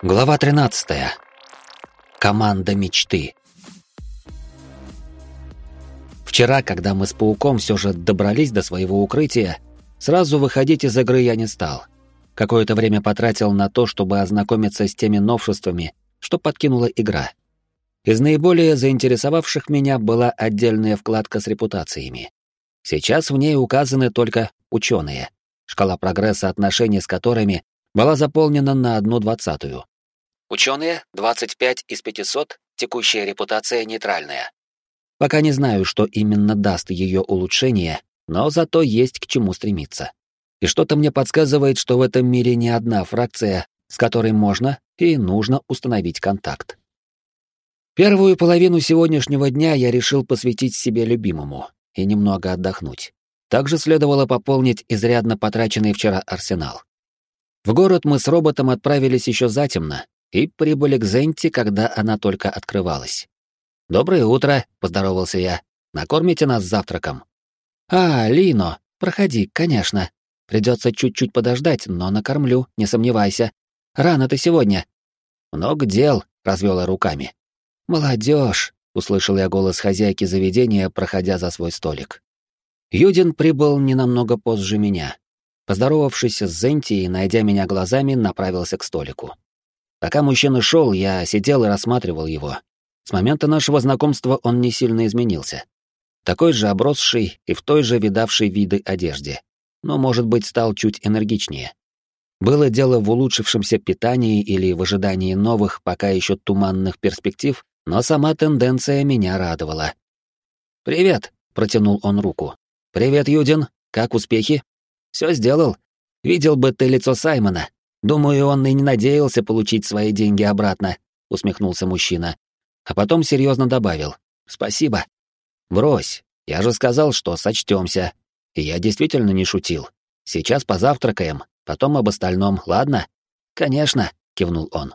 Глава 13. Команда мечты. Вчера, когда мы с пауком все же добрались до своего укрытия, сразу выходить из игры я не стал. Какое-то время потратил на то, чтобы ознакомиться с теми новшествами, что подкинула игра. Из наиболее заинтересовавших меня была отдельная вкладка с репутациями. Сейчас в ней указаны только ученые, шкала прогресса отношений с которыми была заполнена на одну двадцатую. Ученые 25 из 500, текущая репутация нейтральная. Пока не знаю, что именно даст ее улучшение, но зато есть к чему стремиться. И что-то мне подсказывает, что в этом мире не одна фракция, с которой можно и нужно установить контакт. Первую половину сегодняшнего дня я решил посвятить себе любимому и немного отдохнуть. Также следовало пополнить изрядно потраченный вчера арсенал. В город мы с роботом отправились еще затемно, и прибыли к Зенте, когда она только открывалась. «Доброе утро», — поздоровался я. «Накормите нас завтраком». «А, Лино, проходи, конечно. Придется чуть-чуть подождать, но накормлю, не сомневайся. Рано ты сегодня». «Много дел», — развела руками. «Молодежь», — услышал я голос хозяйки заведения, проходя за свой столик. Юдин прибыл не намного позже меня. Поздоровавшись с Зенти и найдя меня глазами, направился к столику. Пока мужчина шел, я сидел и рассматривал его. С момента нашего знакомства он не сильно изменился. Такой же обросший и в той же видавшей виды одежде. Но, может быть, стал чуть энергичнее. Было дело в улучшившемся питании или в ожидании новых, пока еще туманных перспектив, но сама тенденция меня радовала. «Привет», — протянул он руку. «Привет, Юдин. Как успехи?» «Все сделал. Видел бы ты лицо Саймона. Думаю, он и не надеялся получить свои деньги обратно, усмехнулся мужчина. А потом серьезно добавил: Спасибо. Брось, я же сказал, что сочтемся. И я действительно не шутил. Сейчас позавтракаем, потом об остальном, ладно? Конечно, кивнул он.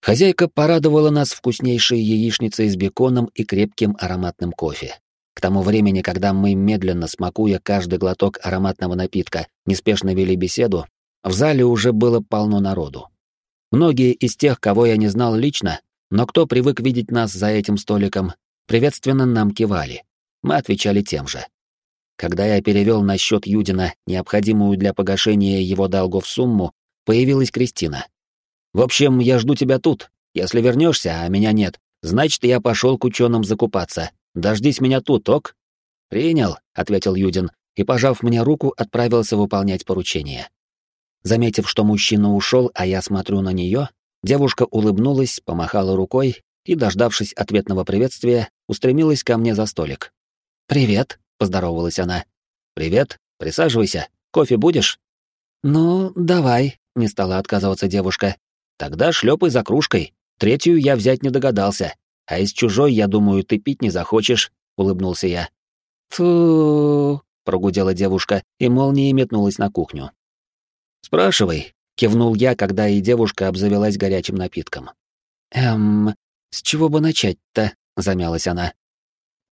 Хозяйка порадовала нас вкуснейшей яичницей с беконом и крепким ароматным кофе. К тому времени, когда мы, медленно смакуя каждый глоток ароматного напитка, неспешно вели беседу, в зале уже было полно народу. Многие из тех, кого я не знал лично, но кто привык видеть нас за этим столиком, приветственно нам кивали. Мы отвечали тем же. Когда я перевел на счет Юдина необходимую для погашения его долгов сумму, появилась Кристина. «В общем, я жду тебя тут. Если вернешься, а меня нет, значит, я пошел к ученым закупаться. Дождись меня тут, ок?» «Принял», — ответил Юдин, и, пожав мне руку, отправился выполнять поручение. Заметив, что мужчина ушел, а я смотрю на нее, девушка улыбнулась, помахала рукой и, дождавшись ответного приветствия, устремилась ко мне за столик. «Привет», — поздоровалась она. «Привет, присаживайся. Кофе будешь?» «Ну, давай», — не стала отказываться девушка. «Тогда шлепай за кружкой. Третью я взять не догадался. А из чужой, я думаю, ты пить не захочешь», — улыбнулся я. «Фу», — прогудела девушка и молнией метнулась на кухню. «Спрашивай», — кивнул я, когда и девушка обзавелась горячим напитком. «Эм, с чего бы начать-то?» — замялась она.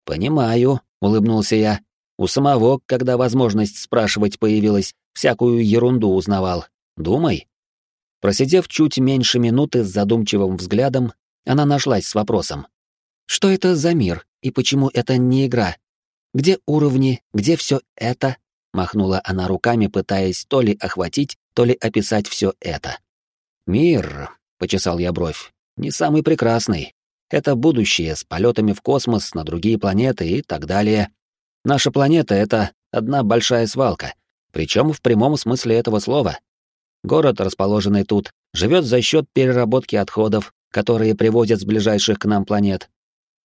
«Понимаю», — улыбнулся я. «У самого, когда возможность спрашивать появилась, всякую ерунду узнавал. Думай». Просидев чуть меньше минуты с задумчивым взглядом, она нашлась с вопросом. «Что это за мир, и почему это не игра? Где уровни, где все это?» Махнула она руками, пытаясь то ли охватить, то ли описать все это. «Мир», — почесал я бровь, — «не самый прекрасный. Это будущее с полетами в космос, на другие планеты и так далее. Наша планета — это одна большая свалка, причем в прямом смысле этого слова. Город, расположенный тут, живет за счет переработки отходов, которые привозят с ближайших к нам планет.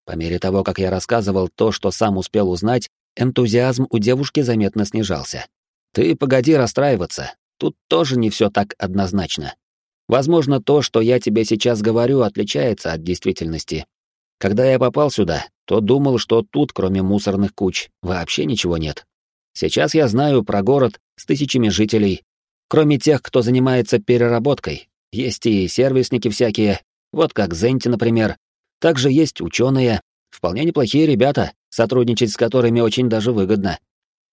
По мере того, как я рассказывал то, что сам успел узнать, энтузиазм у девушки заметно снижался. «Ты погоди расстраиваться, Тут тоже не все так однозначно. Возможно, то, что я тебе сейчас говорю, отличается от действительности. Когда я попал сюда, то думал, что тут, кроме мусорных куч, вообще ничего нет. Сейчас я знаю про город с тысячами жителей. Кроме тех, кто занимается переработкой, есть и сервисники всякие, вот как Зенти, например. Также есть ученые, вполне неплохие ребята, сотрудничать с которыми очень даже выгодно.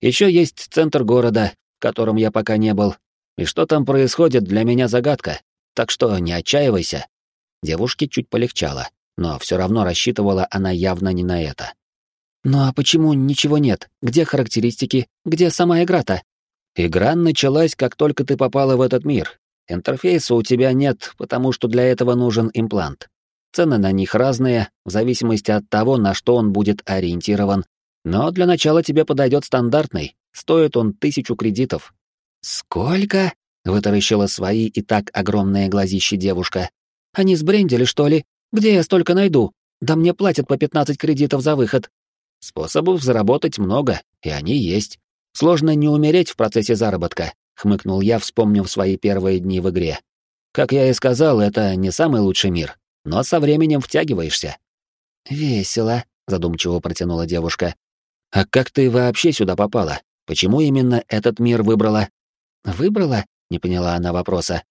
Еще есть центр города, в котором я пока не был, и что там происходит, для меня загадка. так что не отчаивайся. Девушке чуть полегчало, но все равно рассчитывала она явно не на это. «Ну а почему ничего нет? Где характеристики? Где сама игра-то?» «Игра началась, как только ты попала в этот мир. Интерфейса у тебя нет, потому что для этого нужен имплант. Цены на них разные, в зависимости от того, на что он будет ориентирован. Но для начала тебе подойдет стандартный. Стоит он тысячу кредитов». «Сколько?» — вытаращила свои и так огромные глазищи девушка. «Они сбрендили, что ли? Где я столько найду? Да мне платят по 15 кредитов за выход». «Способов заработать много, и они есть. Сложно не умереть в процессе заработка», — хмыкнул я, вспомнив свои первые дни в игре. «Как я и сказал, это не самый лучший мир, но со временем втягиваешься». «Весело», — задумчиво протянула девушка. «А как ты вообще сюда попала? Почему именно этот мир выбрала?» «Выбрала?» — не поняла она вопроса.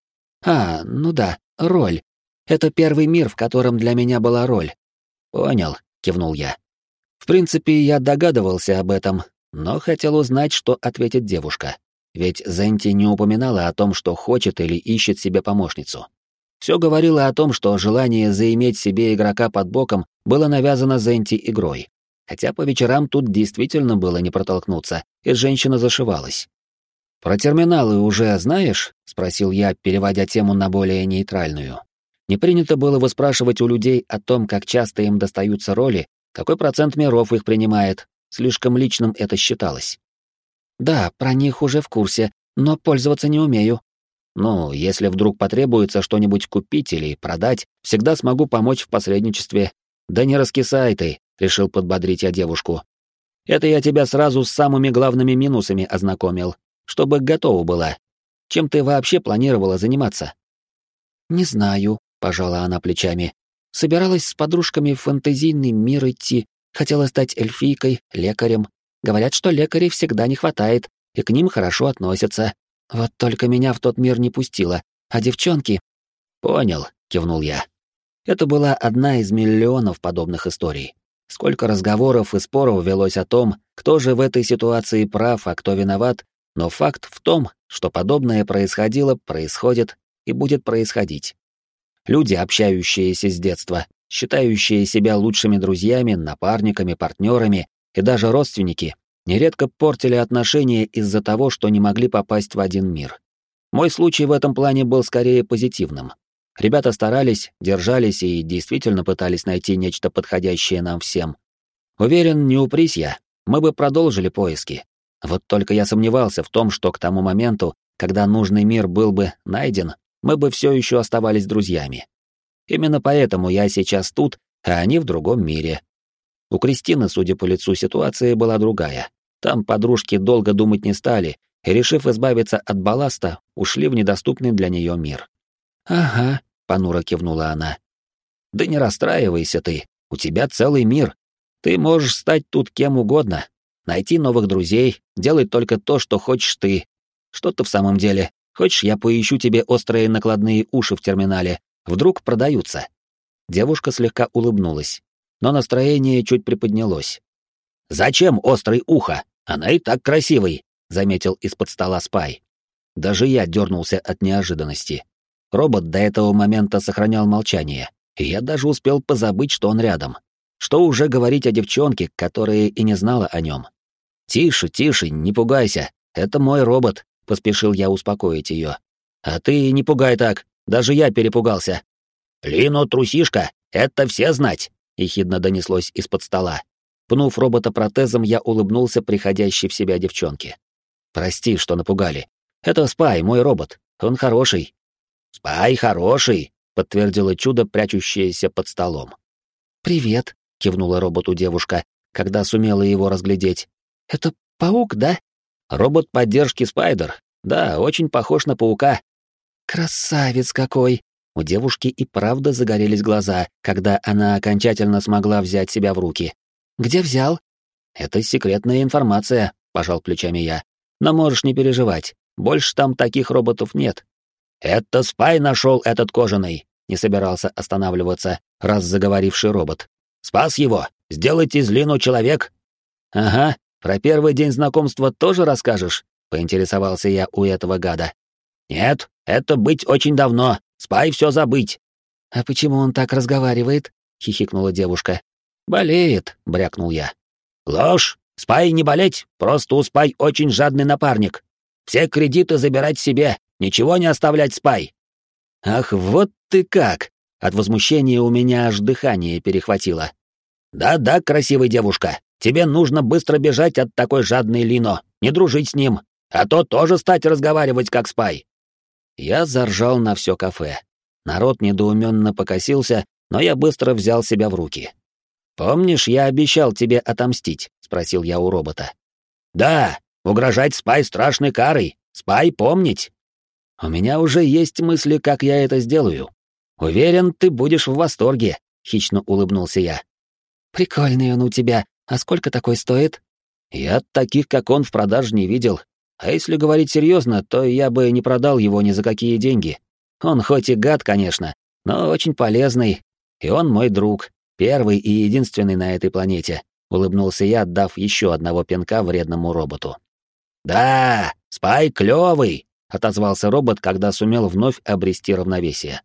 «А, ну да, роль. Это первый мир, в котором для меня была роль». «Понял», — кивнул я. В принципе, я догадывался об этом, но хотел узнать, что ответит девушка. Ведь Зенти не упоминала о том, что хочет или ищет себе помощницу. Все говорило о том, что желание заиметь себе игрока под боком было навязано Зенти игрой. Хотя по вечерам тут действительно было не протолкнуться, и женщина зашивалась. «Про терминалы уже знаешь?» — спросил я, переводя тему на более нейтральную. Не принято было выспрашивать у людей о том, как часто им достаются роли, какой процент миров их принимает. Слишком личным это считалось. «Да, про них уже в курсе, но пользоваться не умею». «Ну, если вдруг потребуется что-нибудь купить или продать, всегда смогу помочь в посредничестве. Да не раскисай ты, — решил подбодрить я девушку. «Это я тебя сразу с самыми главными минусами ознакомил, чтобы готова была. Чем ты вообще планировала заниматься?» «Не знаю», — пожала она плечами. «Собиралась с подружками в фэнтезийный мир идти, хотела стать эльфийкой, лекарем. Говорят, что лекарей всегда не хватает, и к ним хорошо относятся. Вот только меня в тот мир не пустило, а девчонки...» «Понял», — кивнул я. Это была одна из миллионов подобных историй. Сколько разговоров и споров велось о том, кто же в этой ситуации прав, а кто виноват, но факт в том, что подобное происходило, происходит и будет происходить. Люди, общающиеся с детства, считающие себя лучшими друзьями, напарниками, партнерами и даже родственники, нередко портили отношения из-за того, что не могли попасть в один мир. Мой случай в этом плане был скорее позитивным. Ребята старались, держались и действительно пытались найти нечто подходящее нам всем. Уверен, не упрись я, мы бы продолжили поиски. Вот только я сомневался в том, что к тому моменту, когда нужный мир был бы найден, мы бы все еще оставались друзьями. Именно поэтому я сейчас тут, а они в другом мире. У Кристины, судя по лицу, ситуация была другая. Там подружки долго думать не стали, и, решив избавиться от балласта, ушли в недоступный для нее мир. «Ага», — понуро кивнула она. «Да не расстраивайся ты, у тебя целый мир. Ты можешь стать тут кем угодно, найти новых друзей, делать только то, что хочешь ты. Что ты в самом деле? Хочешь, я поищу тебе острые накладные уши в терминале? Вдруг продаются?» Девушка слегка улыбнулась, но настроение чуть приподнялось. «Зачем острый ухо? Она и так красивый», — заметил из-под стола Спай. Даже я дернулся от неожиданности. Робот до этого момента сохранял молчание, и я даже успел позабыть, что он рядом. Что уже говорить о девчонке, которая и не знала о нем. «Тише, тише, не пугайся, это мой робот», — поспешил я успокоить ее. «А ты не пугай так, даже я перепугался». «Лино трусишка, это все знать», — ехидно донеслось из-под стола. Пнув робота протезом, я улыбнулся приходящей в себя девчонке. «Прости, что напугали. Это Спай, мой робот. Он хороший, «Спай хороший», — подтвердила чудо, прячущееся под столом. «Привет», — кивнула роботу девушка, когда сумела его разглядеть. «Это паук, да?» «Робот поддержки Спайдер. Да, очень похож на паука». «Красавец какой!» У девушки и правда загорелись глаза, когда она окончательно смогла взять себя в руки. «Где взял?» «Это секретная информация», — пожал плечами я. «Но можешь не переживать, больше там таких роботов нет. «Это Спай нашел этот кожаный», — не собирался останавливаться, раз заговоривший робот. «Спас его! Сделать из человек!» «Ага, про первый день знакомства тоже расскажешь?» — поинтересовался я у этого гада. «Нет, это быть очень давно, Спай все забыть!» «А почему он так разговаривает?» — хихикнула девушка. «Болеет», — брякнул я. «Ложь! Спай не болеть, просто у Спай очень жадный напарник. Все кредиты забирать себе, ничего не оставлять Спай». «Ах, вот ты как!» От возмущения у меня аж дыхание перехватило. «Да-да, красивая девушка, тебе нужно быстро бежать от такой жадной Лино, не дружить с ним, а то тоже стать разговаривать как Спай». Я заржал на все кафе. Народ недоуменно покосился, но я быстро взял себя в руки. «Помнишь, я обещал тебе отомстить?» — спросил я у робота. «Да, угрожать Спай страшной карой. Спай помнить». «У меня уже есть мысли, как я это сделаю. Уверен, ты будешь в восторге», — хищно улыбнулся я. «Прикольный он у тебя. А сколько такой стоит?» «Я таких, как он, в продаже не видел. А если говорить серьезно, то я бы не продал его ни за какие деньги. Он хоть и гад, конечно, но очень полезный, и он мой друг, первый и единственный на этой планете», — улыбнулся я, отдав еще одного пинка вредному роботу. «Да, Спай клевый!» — отозвался робот, когда сумел вновь обрести равновесие.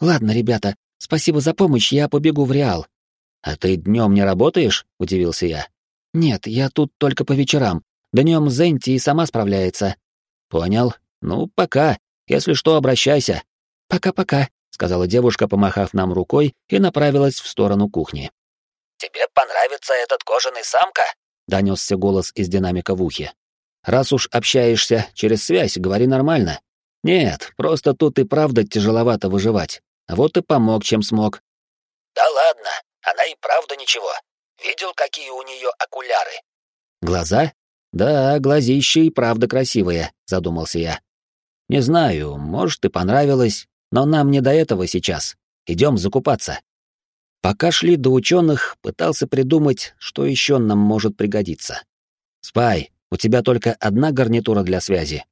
«Ладно, ребята, спасибо за помощь, я побегу в Реал». «А ты днем не работаешь?» — удивился я. «Нет, я тут только по вечерам. Днем Зенти и сама справляется». «Понял. Ну, пока. Если что, обращайся». «Пока-пока», — сказала девушка, помахав нам рукой, и направилась в сторону кухни. «Тебе понравится этот кожаный самка?» — донесся голос из динамика в ухе. «Раз уж общаешься через связь, говори нормально. Нет, просто тут и правда тяжеловато выживать. Вот и помог, чем смог». «Да ладно, она и правда ничего. Видел, какие у нее окуляры?» «Глаза? Да, глазища и правда красивые», — задумался я. «Не знаю, может, и понравилось, но нам не до этого сейчас. Идем закупаться. Пока шли до ученых, пытался придумать, что еще нам может пригодиться. Спай, у тебя только одна гарнитура для связи?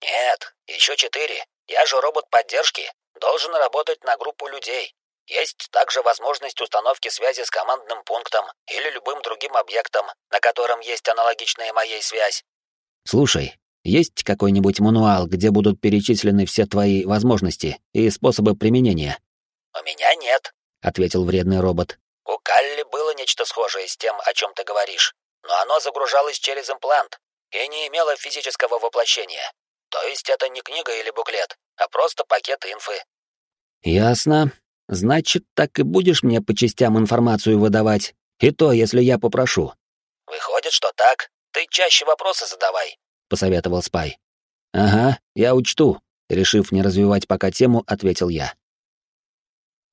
Нет, еще четыре. Я же робот поддержки. Должен работать на группу людей. Есть также возможность установки связи с командным пунктом или любым другим объектом, на котором есть аналогичная моей связь. Слушай, есть какой-нибудь мануал, где будут перечислены все твои возможности и способы применения? У меня нет, ответил вредный робот. У Калли было нечто схожее с тем, о чем ты говоришь, но оно загружалось через имплант и не имело физического воплощения. То есть это не книга или буклет, а просто пакет инфы. Ясно. Значит, так и будешь мне по частям информацию выдавать, и то, если я попрошу. Выходит, что так. Ты чаще вопросы задавай, — посоветовал Спай. «Ага, я учту», — решив не развивать пока тему, ответил я.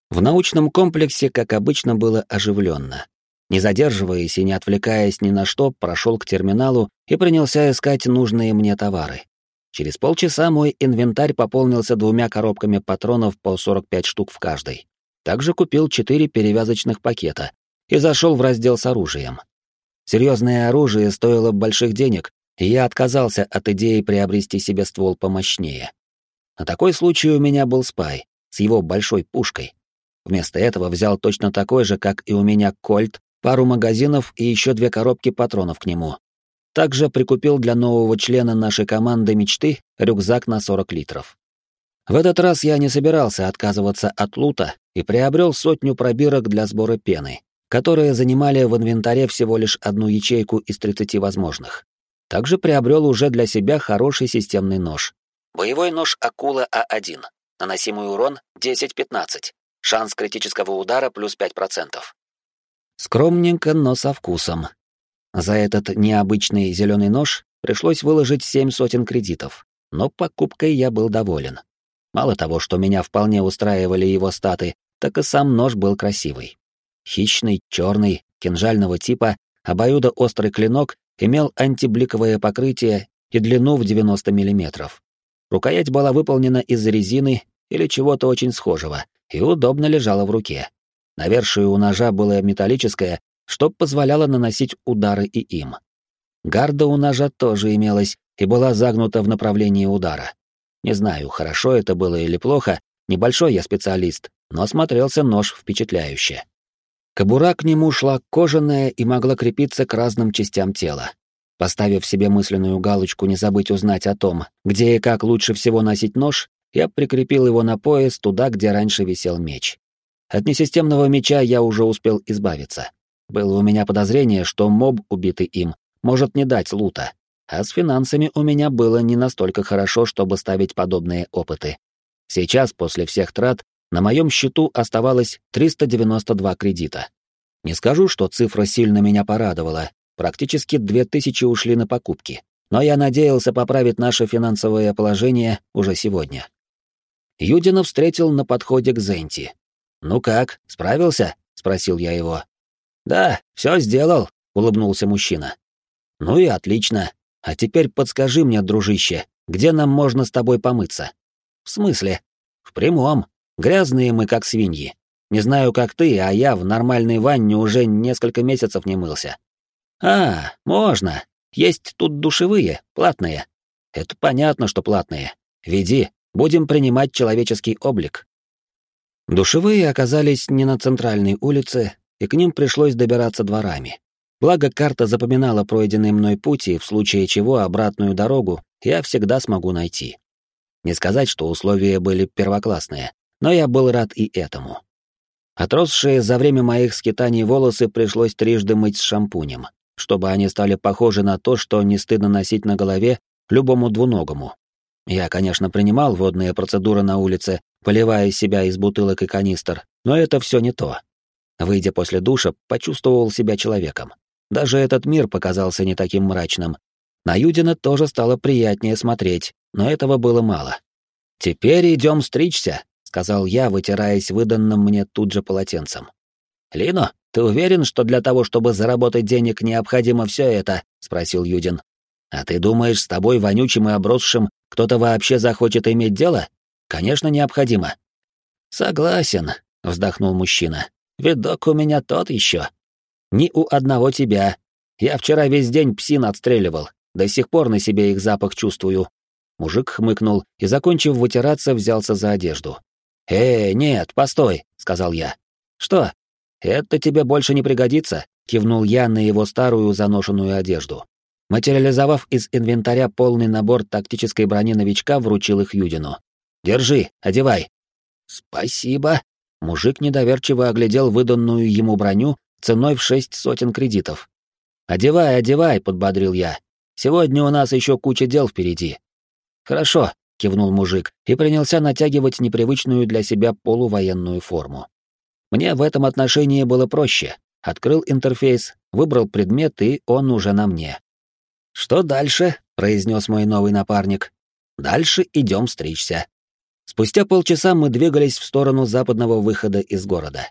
В научном комплексе, как обычно, было оживленно. Не задерживаясь и не отвлекаясь ни на что, прошел к терминалу и принялся искать нужные мне товары. Через полчаса мой инвентарь пополнился двумя коробками патронов по 45 штук в каждой. Также купил четыре перевязочных пакета и зашел в раздел с оружием. Серьезное оружие стоило больших денег, и я отказался от идеи приобрести себе ствол помощнее. На такой случай у меня был спай с его большой пушкой. Вместо этого взял точно такой же, как и у меня, кольт, пару магазинов и еще две коробки патронов к нему. Также прикупил для нового члена нашей команды мечты рюкзак на 40 литров. В этот раз я не собирался отказываться от лута и приобрел сотню пробирок для сбора пены, которые занимали в инвентаре всего лишь одну ячейку из 30 возможных. Также приобрел уже для себя хороший системный нож. Боевой нож Акула А1. Наносимый урон 10-15. Шанс критического удара плюс 5%. Скромненько, но со вкусом. За этот необычный зеленый нож пришлось выложить семь сотен кредитов, но покупкой я был доволен. Мало того, что меня вполне устраивали его статы, так и сам нож был красивый. Хищный, черный, кинжального типа, обоюдоострый клинок имел антибликовое покрытие и длину в 90 мм. Рукоять была выполнена из резины или чего-то очень схожего и удобно лежала в руке. Навершие у ножа было металлическое, что позволяло наносить удары и им. Гарда у ножа тоже имелась и была загнута в направлении удара. Не знаю, хорошо это было или плохо, небольшой я специалист, но смотрелся нож впечатляюще. Кобура к нему шла кожаная и могла крепиться к разным частям тела. Поставив себе мысленную галочку не забыть узнать о том, где и как лучше всего носить нож, я прикрепил его на пояс туда, где раньше висел меч. От несистемного меча я уже успел избавиться. Было у меня подозрение, что моб, убитый им, может не дать лута, а с финансами у меня было не настолько хорошо, чтобы ставить подобные опыты. Сейчас, после всех трат, на моем счету оставалось 392 кредита. Не скажу, что цифра сильно меня порадовала, практически 2000 ушли на покупки, но я надеялся поправить наше финансовое положение уже сегодня. Юдина встретил на подходе к Зенти. «Ну как, справился?» — спросил я его. «Да, все сделал», — улыбнулся мужчина. «Ну и отлично. А теперь подскажи мне, дружище, где нам можно с тобой помыться?» «В смысле?» «В прямом. Грязные мы, как свиньи. Не знаю, как ты, а я в нормальной ванне уже несколько месяцев не мылся. А, можно. Есть тут душевые, платные. Это понятно, что платные. Веди, будем принимать человеческий облик. Душевые оказались не на центральной улице, и к ним пришлось добираться дворами. Благо, карта запоминала пройденный мной путь, и в случае чего обратную дорогу я всегда смогу найти. Не сказать, что условия были первоклассные, но я был рад и этому. Отросшие за время моих скитаний волосы пришлось трижды мыть с шампунем, чтобы они стали похожи на то, что не стыдно носить на голове любому двуногому. Я, конечно, принимал водные процедуры на улице, поливая себя из бутылок и канистр, но это все не то. Выйдя после душа, почувствовал себя человеком. Даже этот мир показался не таким мрачным. На Юдина тоже стало приятнее смотреть, но этого было мало. «Теперь идем стричься», сказал я, вытираясь выданным мне тут же полотенцем. «Лино, ты уверен, что для того, чтобы заработать денег, необходимо все это?» — спросил Юдин. «А ты думаешь, с тобой, вонючим и обросшим, кто-то вообще захочет иметь дело? Конечно, необходимо». «Согласен», — вздохнул мужчина. «Видок у меня тот еще. Ни у одного тебя. Я вчера весь день псин отстреливал, до сих пор на себе их запах чувствую». Мужик хмыкнул и, закончив вытираться, взялся за одежду. «Э, нет, постой», — сказал я. «Что? Это тебе больше не пригодится», — кивнул я на его старую заношенную одежду. Материализовав из инвентаря полный набор тактической брони новичка, вручил их Юдину. «Держи, одевай». «Спасибо». Мужик недоверчиво оглядел выданную ему броню ценой в шесть сотен кредитов. «Одевай, одевай», — подбодрил я. «Сегодня у нас еще куча дел впереди». «Хорошо, кивнул мужик и принялся натягивать непривычную для себя полувоенную форму. Мне в этом отношении было проще. Открыл интерфейс, выбрал предмет, и он уже на мне. «Что дальше?» — произнес мой новый напарник. «Дальше идем стричься». Спустя полчаса мы двигались в сторону западного выхода из города.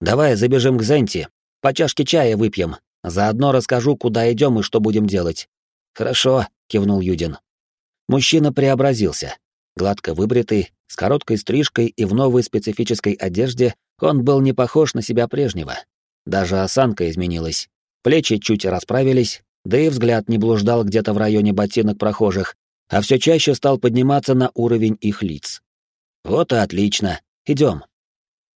«Давай забежим к Зенти, по чашке чая выпьем, заодно расскажу, куда идем и что будем делать». «Хорошо», — кивнул Юдин. Мужчина преобразился. Гладко выбритый, с короткой стрижкой и в новой специфической одежде, он был не похож на себя прежнего. Даже осанка изменилась. Плечи чуть расправились, да и взгляд не блуждал где-то в районе ботинок прохожих, а все чаще стал подниматься на уровень их лиц. Вот и отлично. Идем.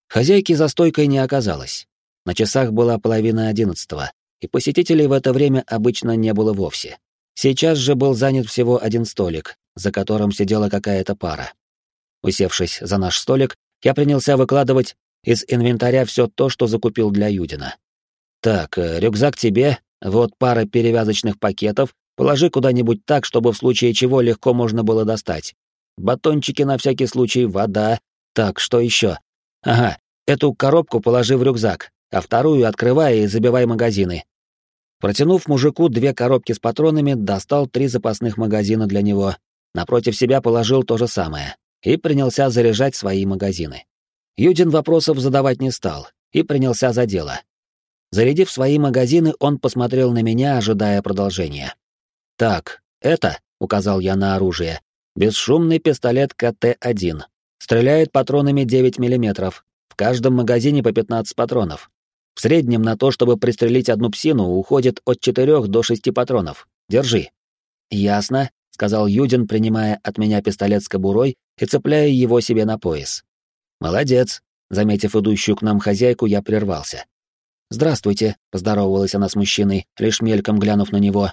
Хозяйки за стойкой не оказалось. На часах была половина одиннадцатого, и посетителей в это время обычно не было вовсе. Сейчас же был занят всего один столик, за которым сидела какая-то пара. Усевшись за наш столик, я принялся выкладывать из инвентаря все то, что закупил для Юдина. Так, э, рюкзак тебе, вот пара перевязочных пакетов, положи куда-нибудь так, чтобы в случае чего легко можно было достать. Батончики на всякий случай, вода. Так, что еще? Ага, эту коробку положи в рюкзак, а вторую открывай и забивай магазины. Протянув мужику две коробки с патронами, достал три запасных магазина для него, напротив себя положил то же самое и принялся заряжать свои магазины. Юдин вопросов задавать не стал и принялся за дело. Зарядив свои магазины, он посмотрел на меня, ожидая продолжения. «Так, это», — указал я на оружие, — «бесшумный пистолет КТ-1. Стреляет патронами 9 мм. В каждом магазине по 15 патронов. В среднем на то, чтобы пристрелить одну псину, уходит от четырех до шести патронов. Держи. Ясно, сказал Юдин, принимая от меня пистолет с кобурой и цепляя его себе на пояс. Молодец. Заметив идущую к нам хозяйку, я прервался. «Здравствуйте», — поздоровалась она с мужчиной, лишь мельком глянув на него.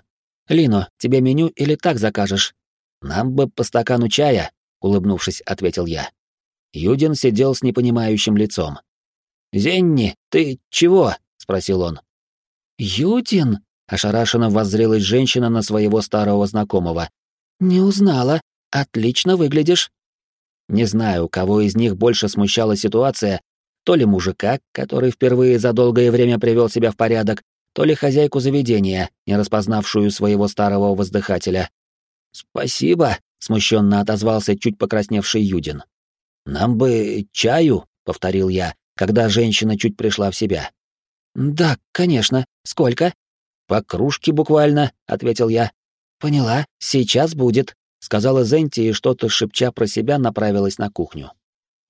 «Лино, тебе меню или так закажешь?» «Нам бы по стакану чая», улыбнувшись, ответил я. Юдин сидел с непонимающим лицом. «Зенни, ты чего?» — спросил он. «Юдин?» — ошарашенно воззрелась женщина на своего старого знакомого. «Не узнала. Отлично выглядишь». Не знаю, кого из них больше смущала ситуация, то ли мужика, который впервые за долгое время привел себя в порядок, то ли хозяйку заведения, не распознавшую своего старого воздыхателя. «Спасибо», — смущенно отозвался чуть покрасневший Юдин. «Нам бы чаю», — повторил я, когда женщина чуть пришла в себя. «Да, конечно. Сколько?» «По кружке буквально», — ответил я. «Поняла. Сейчас будет», — сказала Зенти и что-то шепча про себя направилась на кухню.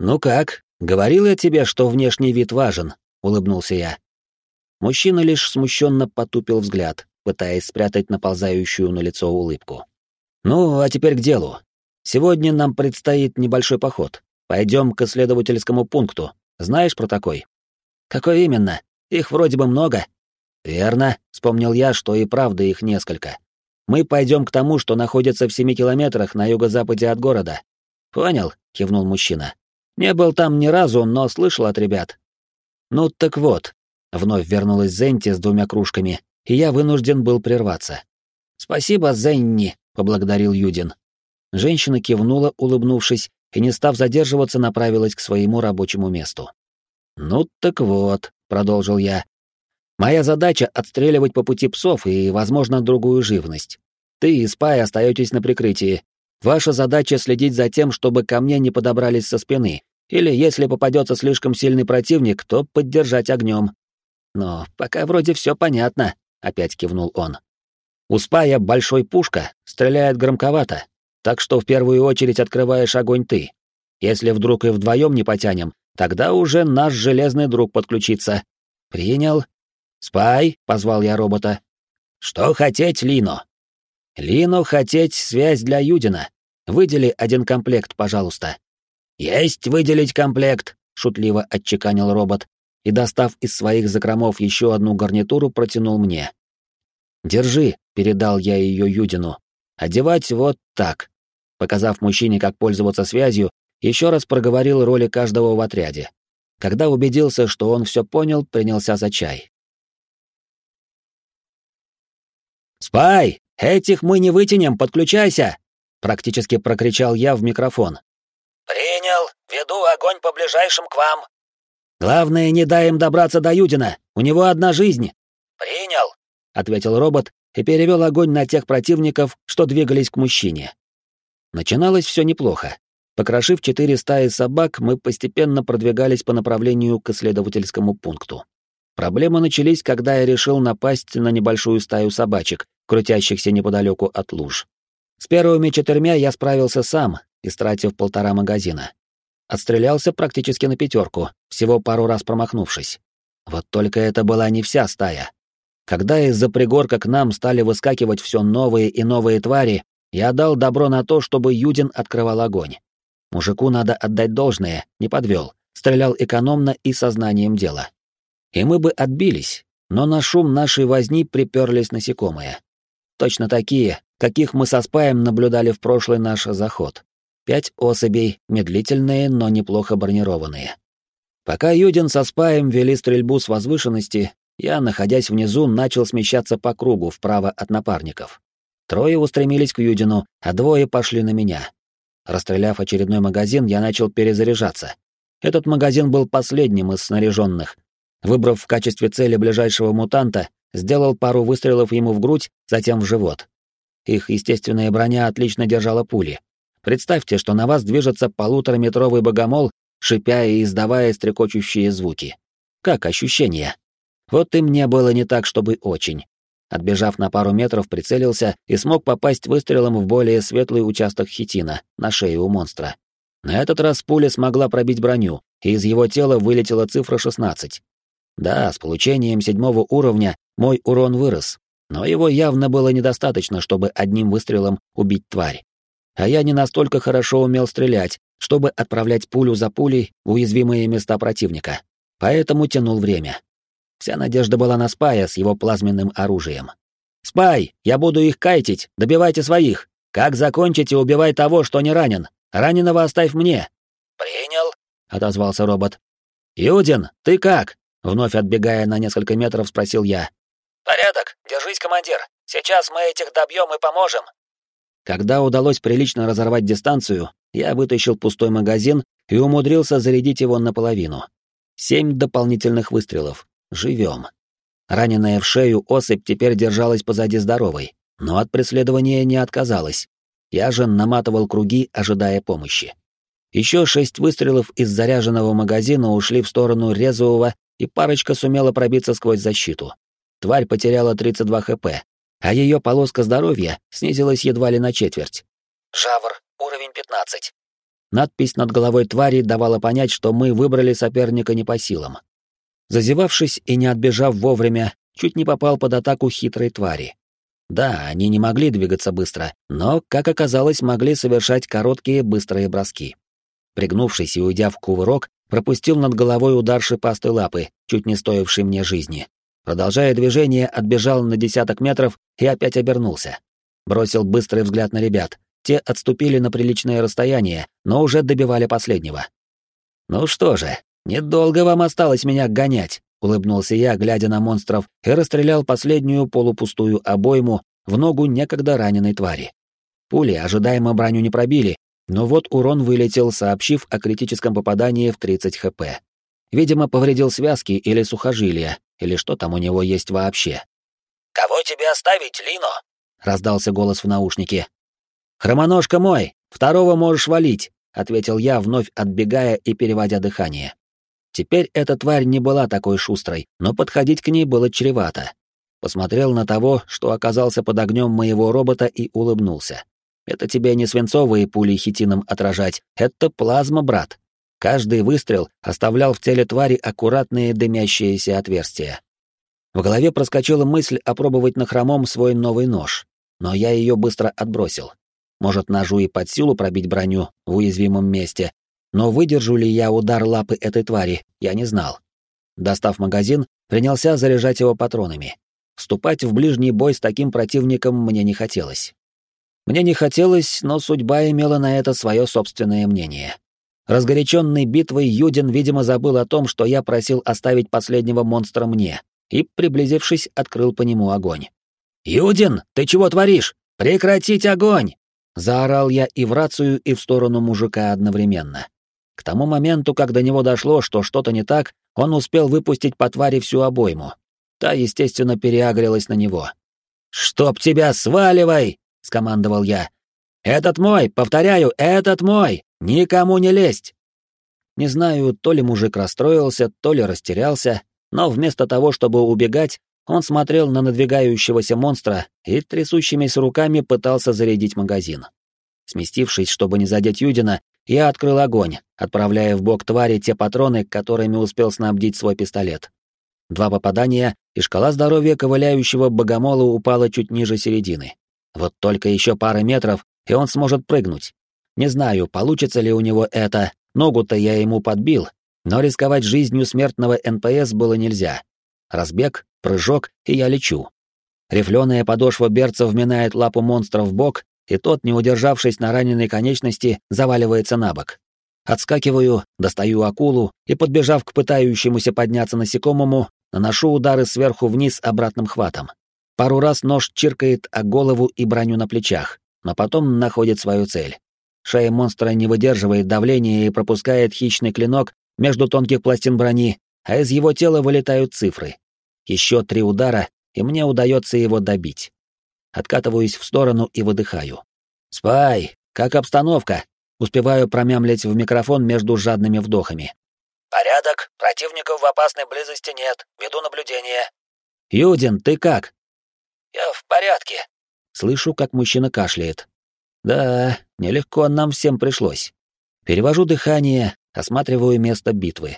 «Ну как, говорил я тебе, что внешний вид важен», — улыбнулся я. Мужчина лишь смущенно потупил взгляд, пытаясь спрятать наползающую на лицо улыбку. «Ну, а теперь к делу. Сегодня нам предстоит небольшой поход. Пойдем к исследовательскому пункту. Знаешь про такой?» «Какой именно? Их вроде бы много». «Верно», — вспомнил я, что и правда их несколько. Мы пойдем к тому, что находится в семи километрах на юго-западе от города. Понял, кивнул мужчина. Не был там ни разу, но слышал от ребят. Ну так вот, вновь вернулась Зенти с двумя кружками, и я вынужден был прерваться. Спасибо, Зенни, поблагодарил Юдин. Женщина кивнула, улыбнувшись, и не став задерживаться, направилась к своему рабочему месту. Ну так вот, продолжил я, Моя задача — отстреливать по пути псов и, возможно, другую живность. Ты и Спай остаетесь на прикрытии. Ваша задача — следить за тем, чтобы ко мне не подобрались со спины. Или, если попадется слишком сильный противник, то поддержать огнем. Но пока вроде все понятно, — опять кивнул он. У Спая большой пушка, стреляет громковато, так что в первую очередь открываешь огонь ты. Если вдруг и вдвоем не потянем, тогда уже наш железный друг подключится. Принял, «Спай!» — позвал я робота. «Что хотеть, Лино?» «Лино хотеть связь для Юдина. Выдели один комплект, пожалуйста». «Есть выделить комплект», — шутливо отчеканил робот и, достав из своих закромов еще одну гарнитуру, протянул мне. «Держи», — передал я ее Юдину. «Одевать вот так». Показав мужчине, как пользоваться связью, еще раз проговорил роли каждого в отряде. Когда убедился, что он все понял, принялся за чай. «Спай! Этих мы не вытянем, подключайся!» — практически прокричал я в микрофон. «Принял. Веду огонь по ближайшим к вам». «Главное, не дай им добраться до Юдина. У него одна жизнь». «Принял», — ответил робот и перевел огонь на тех противников, что двигались к мужчине. Начиналось все неплохо. Покрошив четыре стаи собак, мы постепенно продвигались по направлению к исследовательскому пункту. Проблемы начались, когда я решил напасть на небольшую стаю собачек, крутящихся неподалеку от луж. С первыми четырьмя я справился сам, истратив полтора магазина. Отстрелялся практически на пятерку, всего пару раз промахнувшись. Вот только это была не вся стая. Когда из-за пригорка к нам стали выскакивать все новые и новые твари, я дал добро на то, чтобы Юдин открывал огонь. Мужику надо отдать должное, не подвел, стрелял экономно и сознанием дела и мы бы отбились, но на шум нашей возни приперлись насекомые. Точно такие, каких мы со спаем наблюдали в прошлый наш заход. Пять особей, медлительные, но неплохо бронированные. Пока Юдин со спаем вели стрельбу с возвышенности, я, находясь внизу, начал смещаться по кругу вправо от напарников. Трое устремились к Юдину, а двое пошли на меня. Расстреляв очередной магазин, я начал перезаряжаться. Этот магазин был последним из снаряженных, Выбрав в качестве цели ближайшего мутанта, сделал пару выстрелов ему в грудь, затем в живот. Их естественная броня отлично держала пули. Представьте, что на вас движется полутораметровый богомол, шипя и издавая стрекочущие звуки. Как ощущение? Вот и мне было не так, чтобы очень. Отбежав на пару метров, прицелился и смог попасть выстрелом в более светлый участок хитина на шее у монстра. На этот раз пуля смогла пробить броню, и из его тела вылетела цифра 16. Да, с получением седьмого уровня мой урон вырос, но его явно было недостаточно, чтобы одним выстрелом убить тварь. А я не настолько хорошо умел стрелять, чтобы отправлять пулю за пулей в уязвимые места противника. Поэтому тянул время. Вся надежда была на Спая с его плазменным оружием. «Спай, я буду их кайтить, добивайте своих! Как закончите, убивай того, что не ранен! Раненого оставь мне!» «Принял», — отозвался робот. «Юдин, ты как?» — вновь отбегая на несколько метров, спросил я. «Порядок, держись, командир. Сейчас мы этих добьем и поможем». Когда удалось прилично разорвать дистанцию, я вытащил пустой магазин и умудрился зарядить его наполовину. Семь дополнительных выстрелов. Живем. Раненая в шею особь теперь держалась позади здоровой, но от преследования не отказалась. Я же наматывал круги, ожидая помощи. Еще шесть выстрелов из заряженного магазина ушли в сторону резвого, и парочка сумела пробиться сквозь защиту. Тварь потеряла 32 хп, а ее полоска здоровья снизилась едва ли на четверть. «Жавр, уровень 15». Надпись над головой твари давала понять, что мы выбрали соперника не по силам. Зазевавшись и не отбежав вовремя, чуть не попал под атаку хитрой твари. Да, они не могли двигаться быстро, но, как оказалось, могли совершать короткие быстрые броски. Пригнувшись и уйдя в кувырок, пропустил над головой удар шипастой лапы, чуть не стоивший мне жизни. Продолжая движение, отбежал на десяток метров и опять обернулся. Бросил быстрый взгляд на ребят. Те отступили на приличное расстояние, но уже добивали последнего. «Ну что же, недолго вам осталось меня гонять», — улыбнулся я, глядя на монстров, и расстрелял последнюю полупустую обойму в ногу некогда раненой твари. Пули ожидаемо броню не пробили, но вот урон вылетел, сообщив о критическом попадании в 30 хп. Видимо, повредил связки или сухожилия, или что там у него есть вообще. «Кого тебе оставить, Лино?» — раздался голос в наушнике. «Хромоножка мой, второго можешь валить», — ответил я, вновь отбегая и переводя дыхание. Теперь эта тварь не была такой шустрой, но подходить к ней было чревато. Посмотрел на того, что оказался под огнем моего робота и улыбнулся. Это тебе не свинцовые пули хитином отражать, это плазма, брат. Каждый выстрел оставлял в теле твари аккуратные дымящиеся отверстия. В голове проскочила мысль опробовать на хромом свой новый нож, но я ее быстро отбросил. Может, ножу и под силу пробить броню в уязвимом месте, но выдержу ли я удар лапы этой твари, я не знал. Достав магазин, принялся заряжать его патронами. Вступать в ближний бой с таким противником мне не хотелось. Мне не хотелось, но судьба имела на это свое собственное мнение. Разгоряченный битвой Юдин, видимо, забыл о том, что я просил оставить последнего монстра мне, и, приблизившись, открыл по нему огонь. «Юдин, ты чего творишь? Прекратить огонь!» Заорал я и в рацию, и в сторону мужика одновременно. К тому моменту, как до него дошло, что что-то не так, он успел выпустить по твари всю обойму. Та, естественно, переагрилась на него. «Чтоб тебя, сваливай!» — скомандовал я. «Этот мой, повторяю, этот мой! Никому не лезть!» Не знаю, то ли мужик расстроился, то ли растерялся, но вместо того, чтобы убегать, он смотрел на надвигающегося монстра и трясущимися руками пытался зарядить магазин. Сместившись, чтобы не задеть Юдина, я открыл огонь, отправляя в бок твари те патроны, которыми успел снабдить свой пистолет. Два попадания, и шкала здоровья ковыляющего богомола упала чуть ниже середины. Вот только еще пара метров, и он сможет прыгнуть. Не знаю, получится ли у него это, ногу-то я ему подбил, но рисковать жизнью смертного НПС было нельзя. Разбег, прыжок, и я лечу. Рифленая подошва берца вминает лапу монстра в бок, и тот, не удержавшись на раненой конечности, заваливается на бок. Отскакиваю, достаю акулу и, подбежав к пытающемуся подняться насекомому, наношу удары сверху вниз обратным хватом. Пару раз нож чиркает о голову и броню на плечах, но потом находит свою цель. Шея монстра не выдерживает давления и пропускает хищный клинок между тонких пластин брони, а из его тела вылетают цифры. Еще три удара, и мне удается его добить. Откатываюсь в сторону и выдыхаю. «Спай, как обстановка?» Успеваю промямлить в микрофон между жадными вдохами. «Порядок, противников в опасной близости нет, веду наблюдение». «Юдин, ты как?» «Я в порядке». Слышу, как мужчина кашляет. Да, нелегко нам всем пришлось. Перевожу дыхание, осматриваю место битвы.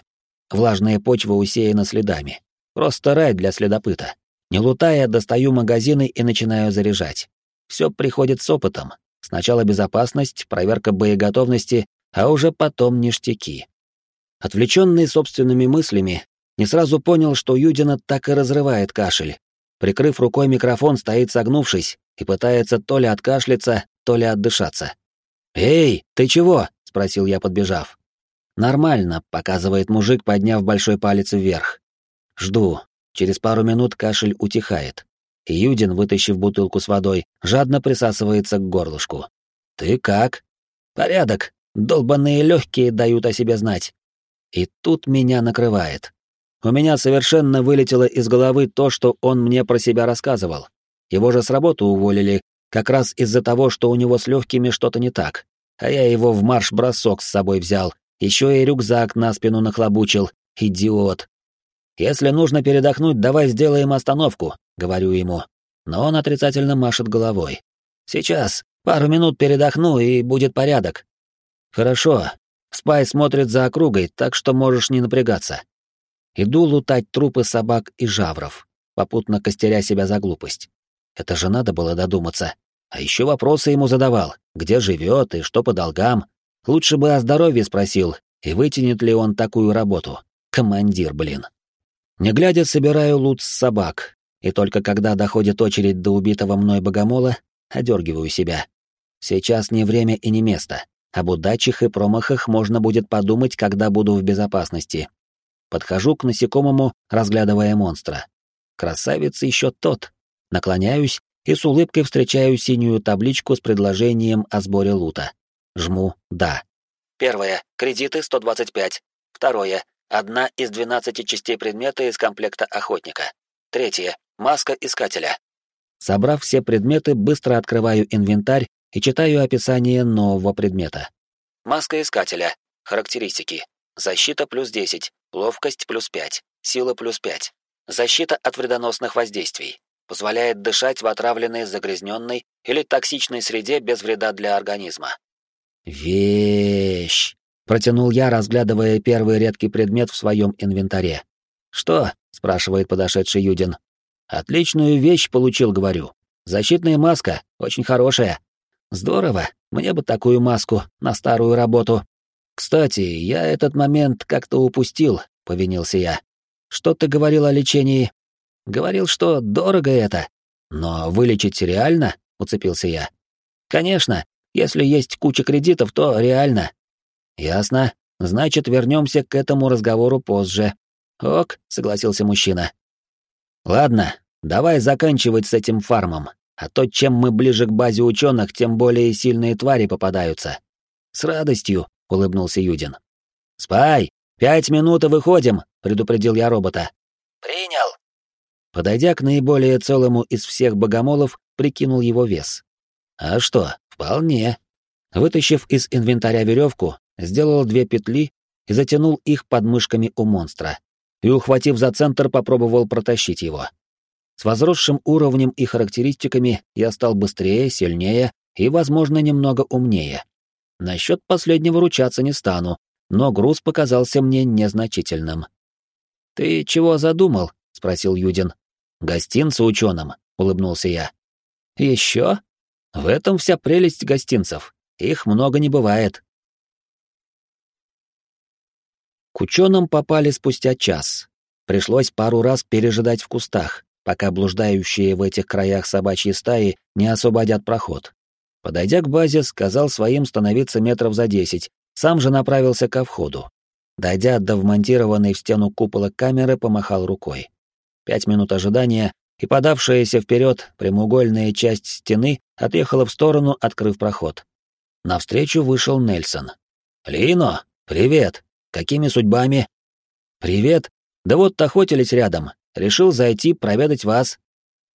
Влажная почва усеяна следами. Просто рай для следопыта. Не лутая, достаю магазины и начинаю заряжать. Все приходит с опытом. Сначала безопасность, проверка боеготовности, а уже потом ништяки. Отвлеченный собственными мыслями, не сразу понял, что Юдина так и разрывает кашель. Прикрыв рукой микрофон, стоит согнувшись и пытается то ли откашляться, то ли отдышаться. «Эй, ты чего?» — спросил я, подбежав. «Нормально», — показывает мужик, подняв большой палец вверх. Жду. Через пару минут кашель утихает. Юдин, вытащив бутылку с водой, жадно присасывается к горлышку. «Ты как?» «Порядок. Долбанные легкие дают о себе знать». И тут меня накрывает. У меня совершенно вылетело из головы то, что он мне про себя рассказывал. Его же с работы уволили, как раз из-за того, что у него с легкими что-то не так. А я его в марш-бросок с собой взял, еще и рюкзак на спину нахлобучил. Идиот. Если нужно передохнуть, давай сделаем остановку, говорю ему. Но он отрицательно машет головой. Сейчас, пару минут передохну, и будет порядок. Хорошо. Спай смотрит за округой, так что можешь не напрягаться. Иду лутать трупы собак и жавров, попутно костеря себя за глупость. Это же надо было додуматься. А еще вопросы ему задавал, где живет и что по долгам. Лучше бы о здоровье спросил, и вытянет ли он такую работу. Командир, блин. Не глядя, собираю лут с собак, и только когда доходит очередь до убитого мной богомола, одергиваю себя. Сейчас не время и не место. Об удачах и промахах можно будет подумать, когда буду в безопасности. Подхожу к насекомому, разглядывая монстра. Красавец еще тот, Наклоняюсь и с улыбкой встречаю синюю табличку с предложением о сборе лута. Жму «Да». Первое. Кредиты 125. Второе. Одна из 12 частей предмета из комплекта охотника. Третье. Маска искателя. Собрав все предметы, быстро открываю инвентарь и читаю описание нового предмета. Маска искателя. Характеристики. Защита плюс 10, ловкость плюс 5, сила плюс 5. Защита от вредоносных воздействий позволяет дышать в отравленной, загрязненной или токсичной среде без вреда для организма. «Вещь!» — протянул я, разглядывая первый редкий предмет в своем инвентаре. «Что?» — спрашивает подошедший Юдин. «Отличную вещь получил, говорю. Защитная маска, очень хорошая. Здорово, мне бы такую маску на старую работу. Кстати, я этот момент как-то упустил», — повинился я. «Что ты говорил о лечении?» Говорил, что дорого это. Но вылечить реально? Уцепился я. Конечно, если есть куча кредитов, то реально. Ясно. Значит, вернемся к этому разговору позже. Ок, согласился мужчина. Ладно, давай заканчивать с этим фармом. А то чем мы ближе к базе ученых, тем более сильные твари попадаются. С радостью, улыбнулся Юдин. Спай, пять минут и выходим, предупредил я робота. Принял. Подойдя к наиболее целому из всех богомолов, прикинул его вес. А что, вполне. Вытащив из инвентаря веревку, сделал две петли и затянул их под мышками у монстра. И, ухватив за центр, попробовал протащить его. С возросшим уровнем и характеристиками я стал быстрее, сильнее и, возможно, немного умнее. Насчет последнего ручаться не стану, но груз показался мне незначительным. «Ты чего задумал?» — спросил Юдин. «Гостинцы ученым», — улыбнулся я. «Еще? В этом вся прелесть гостинцев. Их много не бывает». К ученым попали спустя час. Пришлось пару раз пережидать в кустах, пока блуждающие в этих краях собачьи стаи не освободят проход. Подойдя к базе, сказал своим становиться метров за десять, сам же направился ко входу. Дойдя до вмонтированной в стену купола камеры, помахал рукой. Пять минут ожидания, и подавшаяся вперед прямоугольная часть стены отъехала в сторону, открыв проход. Навстречу вышел Нельсон. «Лино, привет! Какими судьбами?» «Привет! Да вот охотились рядом. Решил зайти проведать вас».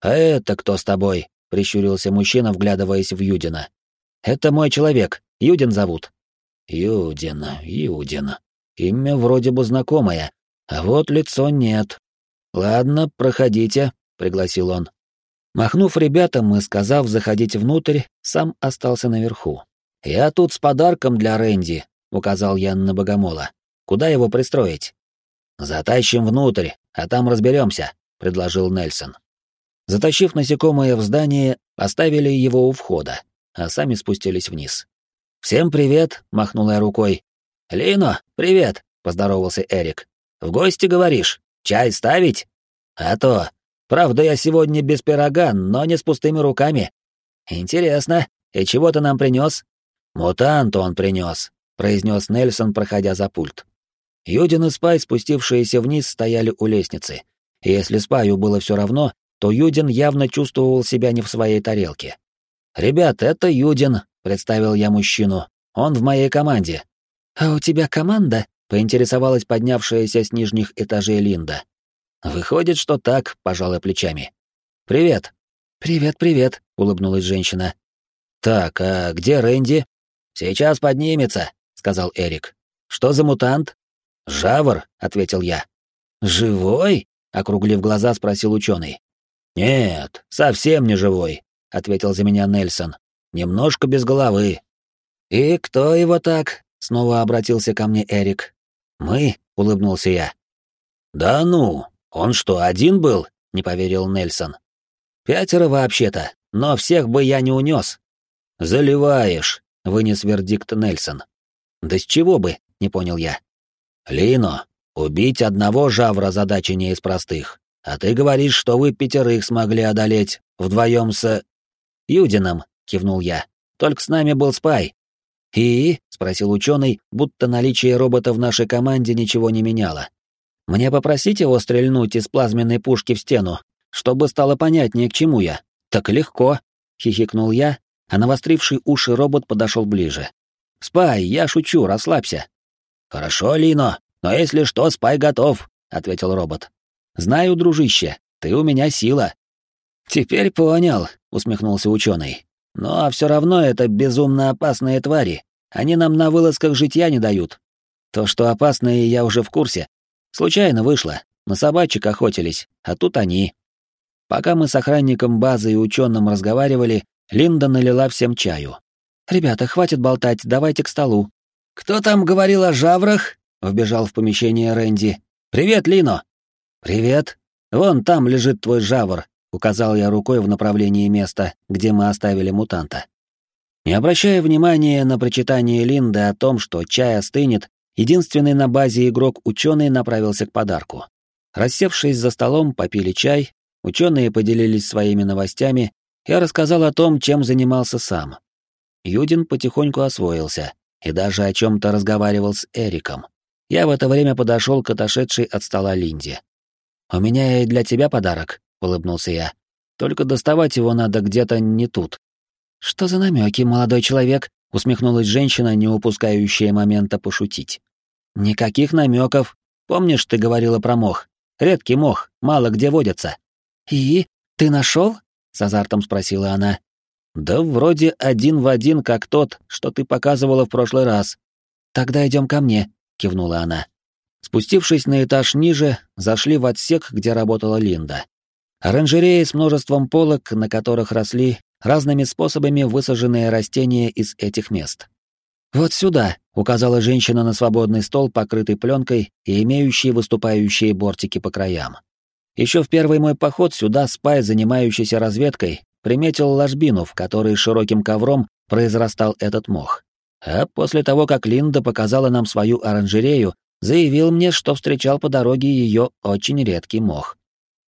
«А это кто с тобой?» — прищурился мужчина, вглядываясь в Юдина. «Это мой человек. Юдин зовут». «Юдин, Юдин. Имя вроде бы знакомое, а вот лицо нет. «Ладно, проходите», — пригласил он. Махнув ребятам и сказав заходить внутрь, сам остался наверху. «Я тут с подарком для Рэнди», — указал я на богомола. «Куда его пристроить?» «Затащим внутрь, а там разберемся», — предложил Нельсон. Затащив насекомое в здание, оставили его у входа, а сами спустились вниз. «Всем привет», — махнул я рукой. «Лино, привет», — поздоровался Эрик. «В гости, говоришь?» Чай ставить? А то. Правда, я сегодня без пирога, но не с пустыми руками. Интересно, и чего ты нам принес? «Мутант он принес», — произнес Нельсон, проходя за пульт. Юдин и Спай, спустившиеся вниз, стояли у лестницы. И если Спаю было все равно, то Юдин явно чувствовал себя не в своей тарелке. «Ребят, это Юдин», — представил я мужчину. «Он в моей команде». «А у тебя команда?» — поинтересовалась поднявшаяся с нижних этажей Линда. «Выходит, что так», — пожалуй плечами. «Привет». «Привет, привет», — улыбнулась женщина. «Так, а где Рэнди?» «Сейчас поднимется», — сказал Эрик. «Что за мутант?» «Жавр», — ответил я. «Живой?» — округлив глаза, спросил ученый. «Нет, совсем не живой», — ответил за меня Нельсон. «Немножко без головы». «И кто его так?» — снова обратился ко мне Эрик. «Мы?» — улыбнулся я. «Да ну, он что, один был?» — не поверил Нельсон. «Пятеро вообще-то, но всех бы я не унес». «Заливаешь», — вынес вердикт Нельсон. «Да с чего бы?» — не понял я. «Лино, убить одного жавра задача не из простых, а ты говоришь, что вы пятерых смогли одолеть вдвоем с...» «Юдином», — кивнул я. «Только с нами был Спай». «И?» — спросил ученый, будто наличие робота в нашей команде ничего не меняло. «Мне попросить его стрельнуть из плазменной пушки в стену, чтобы стало понятнее, к чему я?» «Так легко», — хихикнул я, а навостривший уши робот подошел ближе. «Спай, я шучу, расслабься». «Хорошо, Лино, но если что, Спай готов», — ответил робот. «Знаю, дружище, ты у меня сила». «Теперь понял», — усмехнулся ученый. «Ну а все равно это безумно опасные твари. Они нам на вылазках житья не дают. То, что опасные, я уже в курсе. Случайно вышло. На собачек охотились, а тут они». Пока мы с охранником базы и ученым разговаривали, Линда налила всем чаю. «Ребята, хватит болтать, давайте к столу». «Кто там говорил о жаврах?» — вбежал в помещение Рэнди. «Привет, Лино!» «Привет. Вон там лежит твой жавр», — указал я рукой в направлении места, где мы оставили мутанта. Не обращая внимания на прочитание Линды о том, что чай остынет, единственный на базе игрок-ученый направился к подарку. Рассевшись за столом, попили чай, ученые поделились своими новостями я рассказал о том, чем занимался сам. Юдин потихоньку освоился и даже о чем-то разговаривал с Эриком. Я в это время подошел к отошедшей от стола Линде. «У меня и для тебя подарок», — улыбнулся я. «Только доставать его надо где-то не тут». «Что за намеки, молодой человек?» — усмехнулась женщина, не упускающая момента пошутить. «Никаких намеков. Помнишь, ты говорила про мох? Редкий мох, мало где водится». «И? Ты нашел? с азартом спросила она. Да вроде один в один, как тот, что ты показывала в прошлый раз. Тогда идем ко мне, кивнула она. Спустившись на этаж ниже, зашли в отсек, где работала Линда. Оранжерея с множеством полок, на которых росли разными способами высаженные растения из этих мест. «Вот сюда», — указала женщина на свободный стол, покрытый пленкой и имеющий выступающие бортики по краям. Еще в первый мой поход сюда спай, занимающийся разведкой, приметил ложбину, в которой широким ковром произрастал этот мох. А после того, как Линда показала нам свою оранжерею, заявил мне, что встречал по дороге ее очень редкий мох.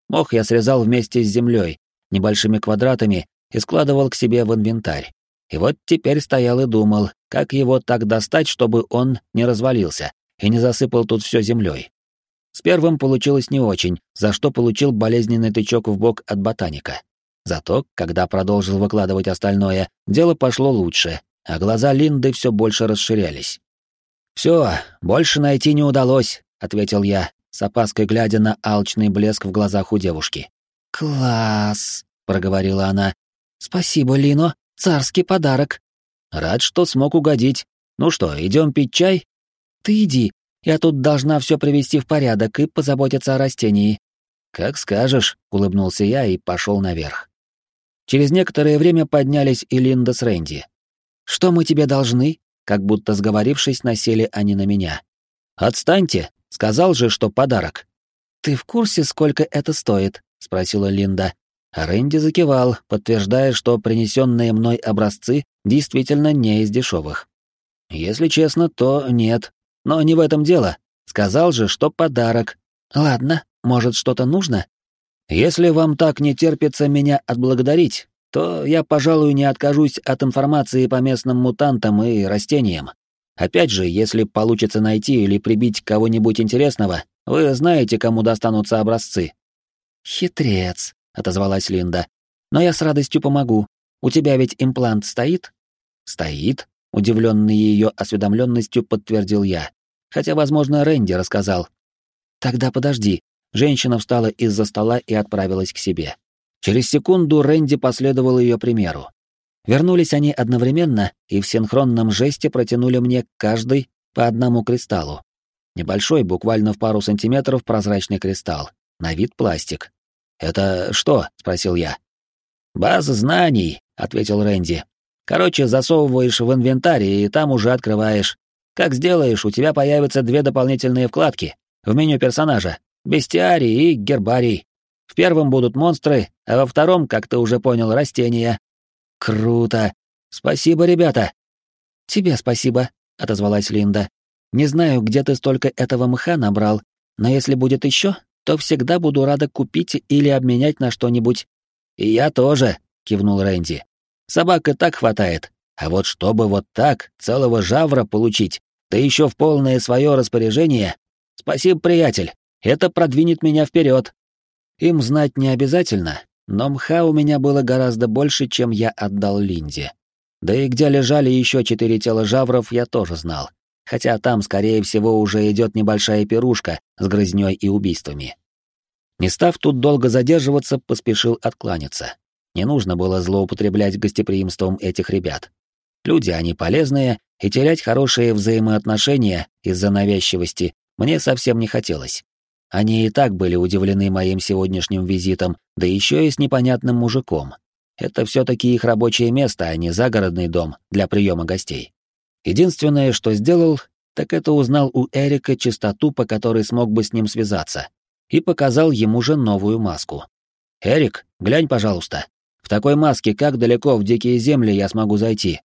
Мох я срезал вместе с землей, небольшими квадратами, и складывал к себе в инвентарь. И вот теперь стоял и думал, как его так достать, чтобы он не развалился и не засыпал тут все землей. С первым получилось не очень, за что получил болезненный тычок в бок от ботаника. Зато, когда продолжил выкладывать остальное, дело пошло лучше, а глаза Линды все больше расширялись. «Все, больше найти не удалось», — ответил я, с опаской глядя на алчный блеск в глазах у девушки. «Класс», — проговорила она. «Спасибо, Лино, царский подарок». «Рад, что смог угодить. Ну что, идем пить чай?» «Ты иди, я тут должна все привести в порядок и позаботиться о растении». «Как скажешь», — улыбнулся я и пошел наверх. Через некоторое время поднялись и Линда с Рэнди. «Что мы тебе должны?» Как будто сговорившись, насели они на меня. «Отстаньте! Сказал же, что подарок!» «Ты в курсе, сколько это стоит?» — спросила Линда. Рэнди закивал, подтверждая, что принесенные мной образцы действительно не из дешевых. «Если честно, то нет», но не в этом дело. Сказал же, что подарок. Ладно, может, что-то нужно? Если вам так не терпится меня отблагодарить, то я, пожалуй, не откажусь от информации по местным мутантам и растениям. Опять же, если получится найти или прибить кого-нибудь интересного, вы знаете, кому достанутся образцы. Хитрец, отозвалась Линда. Но я с радостью помогу. У тебя ведь имплант стоит? Стоит, удивленный ее осведомленностью, подтвердил я. Хотя, возможно, Рэнди рассказал. Тогда подожди. Женщина встала из-за стола и отправилась к себе. Через секунду Рэнди последовал ее примеру. Вернулись они одновременно и в синхронном жесте протянули мне каждый по одному кристаллу. Небольшой, буквально в пару сантиметров, прозрачный кристалл. На вид пластик. «Это что?» — спросил я. «База знаний», — ответил Рэнди. «Короче, засовываешь в инвентарь и там уже открываешь. Как сделаешь, у тебя появятся две дополнительные вкладки в меню персонажа — бестиарий и гербарий. В первом будут монстры, а во втором, как ты уже понял, растения. Круто. Спасибо, ребята. Тебе спасибо, отозвалась Линда. Не знаю, где ты столько этого мха набрал, но если будет еще, то всегда буду рада купить или обменять на что-нибудь. И я тоже, кивнул Рэнди. Собак и так хватает, а вот чтобы вот так целого жавра получить, да еще в полное свое распоряжение. Спасибо, приятель. Это продвинет меня вперед. Им знать не обязательно, но мха у меня было гораздо больше, чем я отдал Линде. Да и где лежали еще четыре тела жавров, я тоже знал. Хотя там, скорее всего, уже идет небольшая пирушка с грызней и убийствами. Не став тут долго задерживаться, поспешил откланяться. Не нужно было злоупотреблять гостеприимством этих ребят. Люди они полезные, и терять хорошие взаимоотношения из-за навязчивости мне совсем не хотелось. Они и так были удивлены моим сегодняшним визитом, да еще и с непонятным мужиком. Это все-таки их рабочее место, а не загородный дом для приема гостей. Единственное, что сделал, так это узнал у Эрика частоту, по которой смог бы с ним связаться, и показал ему же новую маску. «Эрик, глянь, пожалуйста. В такой маске как далеко в дикие земли я смогу зайти?»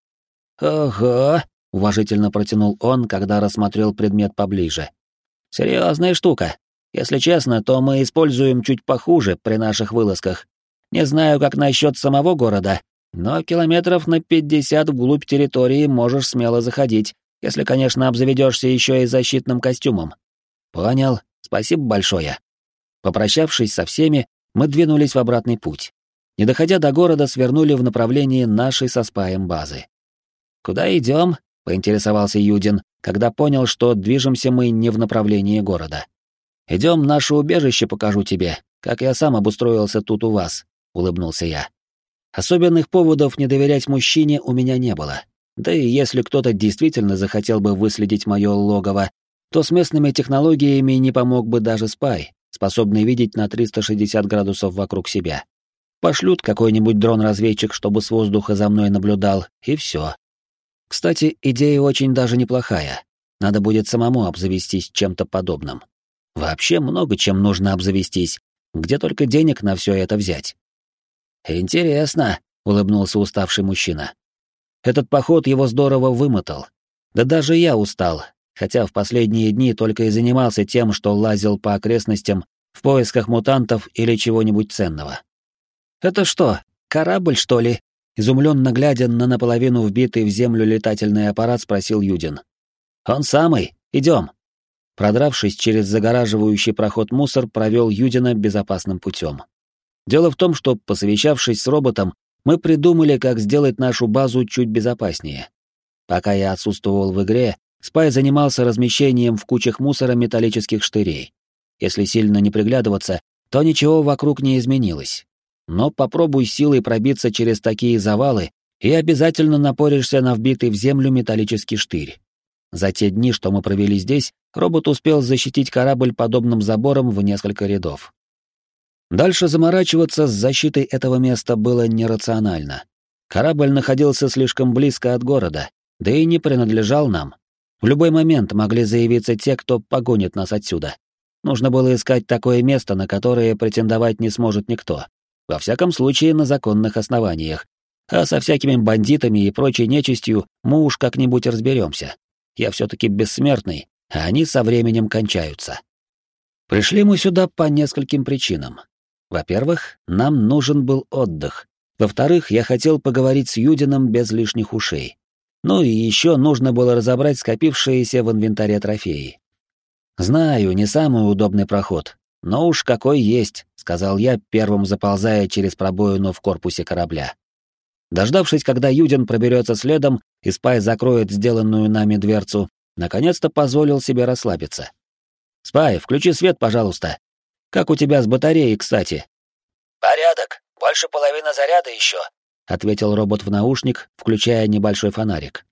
«Ого!» — уважительно протянул он, когда рассмотрел предмет поближе. «Серьезная штука. Если честно, то мы используем чуть похуже при наших вылазках. Не знаю, как насчет самого города, но километров на пятьдесят вглубь территории можешь смело заходить, если, конечно, обзаведешься еще и защитным костюмом. Понял, спасибо большое. Попрощавшись со всеми, мы двинулись в обратный путь. Не доходя до города, свернули в направлении нашей со спаем базы. «Куда идем?» — поинтересовался Юдин, когда понял, что движемся мы не в направлении города. Идем наше убежище покажу тебе, как я сам обустроился тут у вас», — улыбнулся я. Особенных поводов не доверять мужчине у меня не было. Да и если кто-то действительно захотел бы выследить мое логово, то с местными технологиями не помог бы даже спай, способный видеть на 360 градусов вокруг себя. Пошлют какой-нибудь дрон-разведчик, чтобы с воздуха за мной наблюдал, и все. Кстати, идея очень даже неплохая. Надо будет самому обзавестись чем-то подобным. Вообще много чем нужно обзавестись. Где только денег на все это взять? Интересно, улыбнулся уставший мужчина. Этот поход его здорово вымотал. Да даже я устал, хотя в последние дни только и занимался тем, что лазил по окрестностям в поисках мутантов или чего-нибудь ценного. Это что, корабль, что ли? Изумленно глядя на наполовину вбитый в землю летательный аппарат, спросил Юдин. Он самый. Идем. Продравшись через загораживающий проход мусор, провел Юдина безопасным путем. Дело в том, что, посовещавшись с роботом, мы придумали, как сделать нашу базу чуть безопаснее. Пока я отсутствовал в игре, Спай занимался размещением в кучах мусора металлических штырей. Если сильно не приглядываться, то ничего вокруг не изменилось. Но попробуй силой пробиться через такие завалы, и обязательно напоришься на вбитый в землю металлический штырь. За те дни, что мы провели здесь, робот успел защитить корабль подобным забором в несколько рядов. Дальше заморачиваться с защитой этого места было нерационально. Корабль находился слишком близко от города, да и не принадлежал нам. В любой момент могли заявиться те, кто погонит нас отсюда. Нужно было искать такое место, на которое претендовать не сможет никто. Во всяком случае, на законных основаниях. А со всякими бандитами и прочей нечистью мы уж как-нибудь разберемся. Я все-таки бессмертный, а они со временем кончаются. Пришли мы сюда по нескольким причинам. Во-первых, нам нужен был отдых, Во-вторых, я хотел поговорить с Юдином без лишних ушей. Ну и еще нужно было разобрать скопившиеся в инвентаре трофеи. Знаю, не самый удобный проход, но уж какой есть, сказал я, первым заползая через пробоину в корпусе корабля. Дождавшись, когда Юдин проберется следом и Спай закроет сделанную нами дверцу, наконец-то позволил себе расслабиться. «Спай, включи свет, пожалуйста. Как у тебя с батареей, кстати?» «Порядок. Больше половины заряда еще», — ответил робот в наушник, включая небольшой фонарик.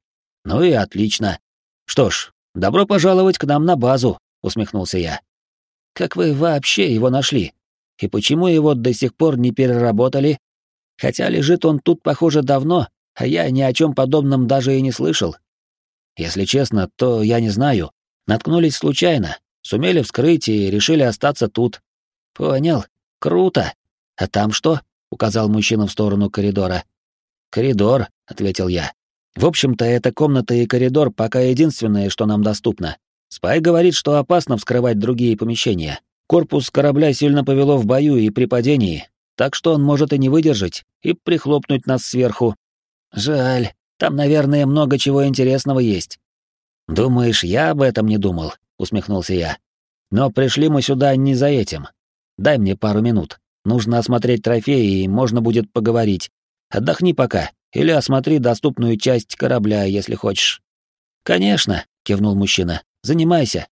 «Ну и отлично. Что ж, добро пожаловать к нам на базу», — усмехнулся я. «Как вы вообще его нашли? И почему его до сих пор не переработали? Хотя лежит он тут, похоже, давно, а я ни о чем подобном даже и не слышал. Если честно, то я не знаю. Наткнулись случайно, сумели вскрыть и решили остаться тут. Понял. Круто. А там что? указал мужчина в сторону коридора. Коридор, ответил я. В общем-то, эта комната и коридор пока единственное, что нам доступно. Спай говорит, что опасно вскрывать другие помещения. Корпус корабля сильно повело в бою и при падении, так что он может и не выдержать, и прихлопнуть нас сверху. Жаль, там, наверное, много чего интересного есть. Думаешь, я об этом не думал, усмехнулся я. Но пришли мы сюда не за этим. Дай мне пару минут. Нужно осмотреть трофеи, и можно будет поговорить. Отдохни пока, или осмотри доступную часть корабля, если хочешь. Конечно, кивнул мужчина. Занимайся.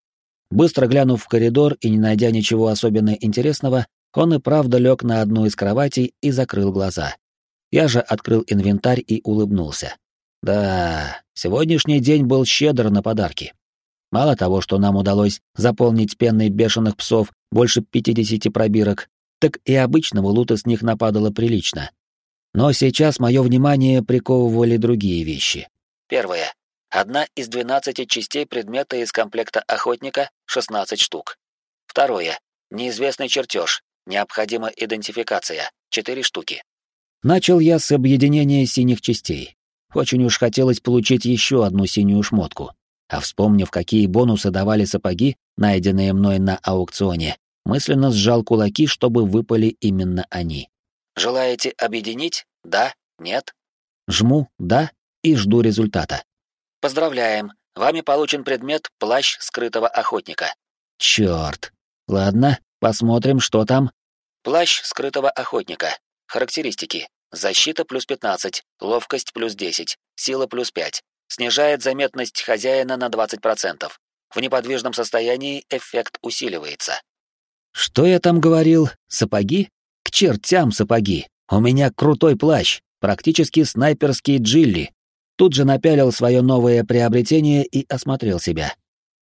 Быстро глянув в коридор и не найдя ничего особенно интересного, он и правда лег на одну из кроватей и закрыл глаза. Я же открыл инвентарь и улыбнулся. Да, сегодняшний день был щедр на подарки. Мало того, что нам удалось заполнить пенной бешеных псов больше 50 пробирок, так и обычного лута с них нападало прилично. Но сейчас мое внимание приковывали другие вещи. Первое. Одна из 12 частей предмета из комплекта охотника 16 штук. Второе. Неизвестный чертеж. Необходима идентификация 4 штуки. Начал я с объединения синих частей. Очень уж хотелось получить еще одну синюю шмотку. А вспомнив, какие бонусы давали сапоги, найденные мной на аукционе, мысленно сжал кулаки, чтобы выпали именно они. Желаете объединить? Да? Нет? Жму «да» и жду результата. Поздравляем, вами получен предмет «Плащ скрытого охотника». Черт. Ладно, посмотрим, что там. Плащ скрытого охотника. Характеристики. Защита плюс 15, ловкость плюс 10, сила плюс 5. Снижает заметность хозяина на 20%. В неподвижном состоянии эффект усиливается. Что я там говорил? Сапоги? К чертям сапоги. У меня крутой плащ, практически снайперский джилли, Тут же напялил свое новое приобретение и осмотрел себя.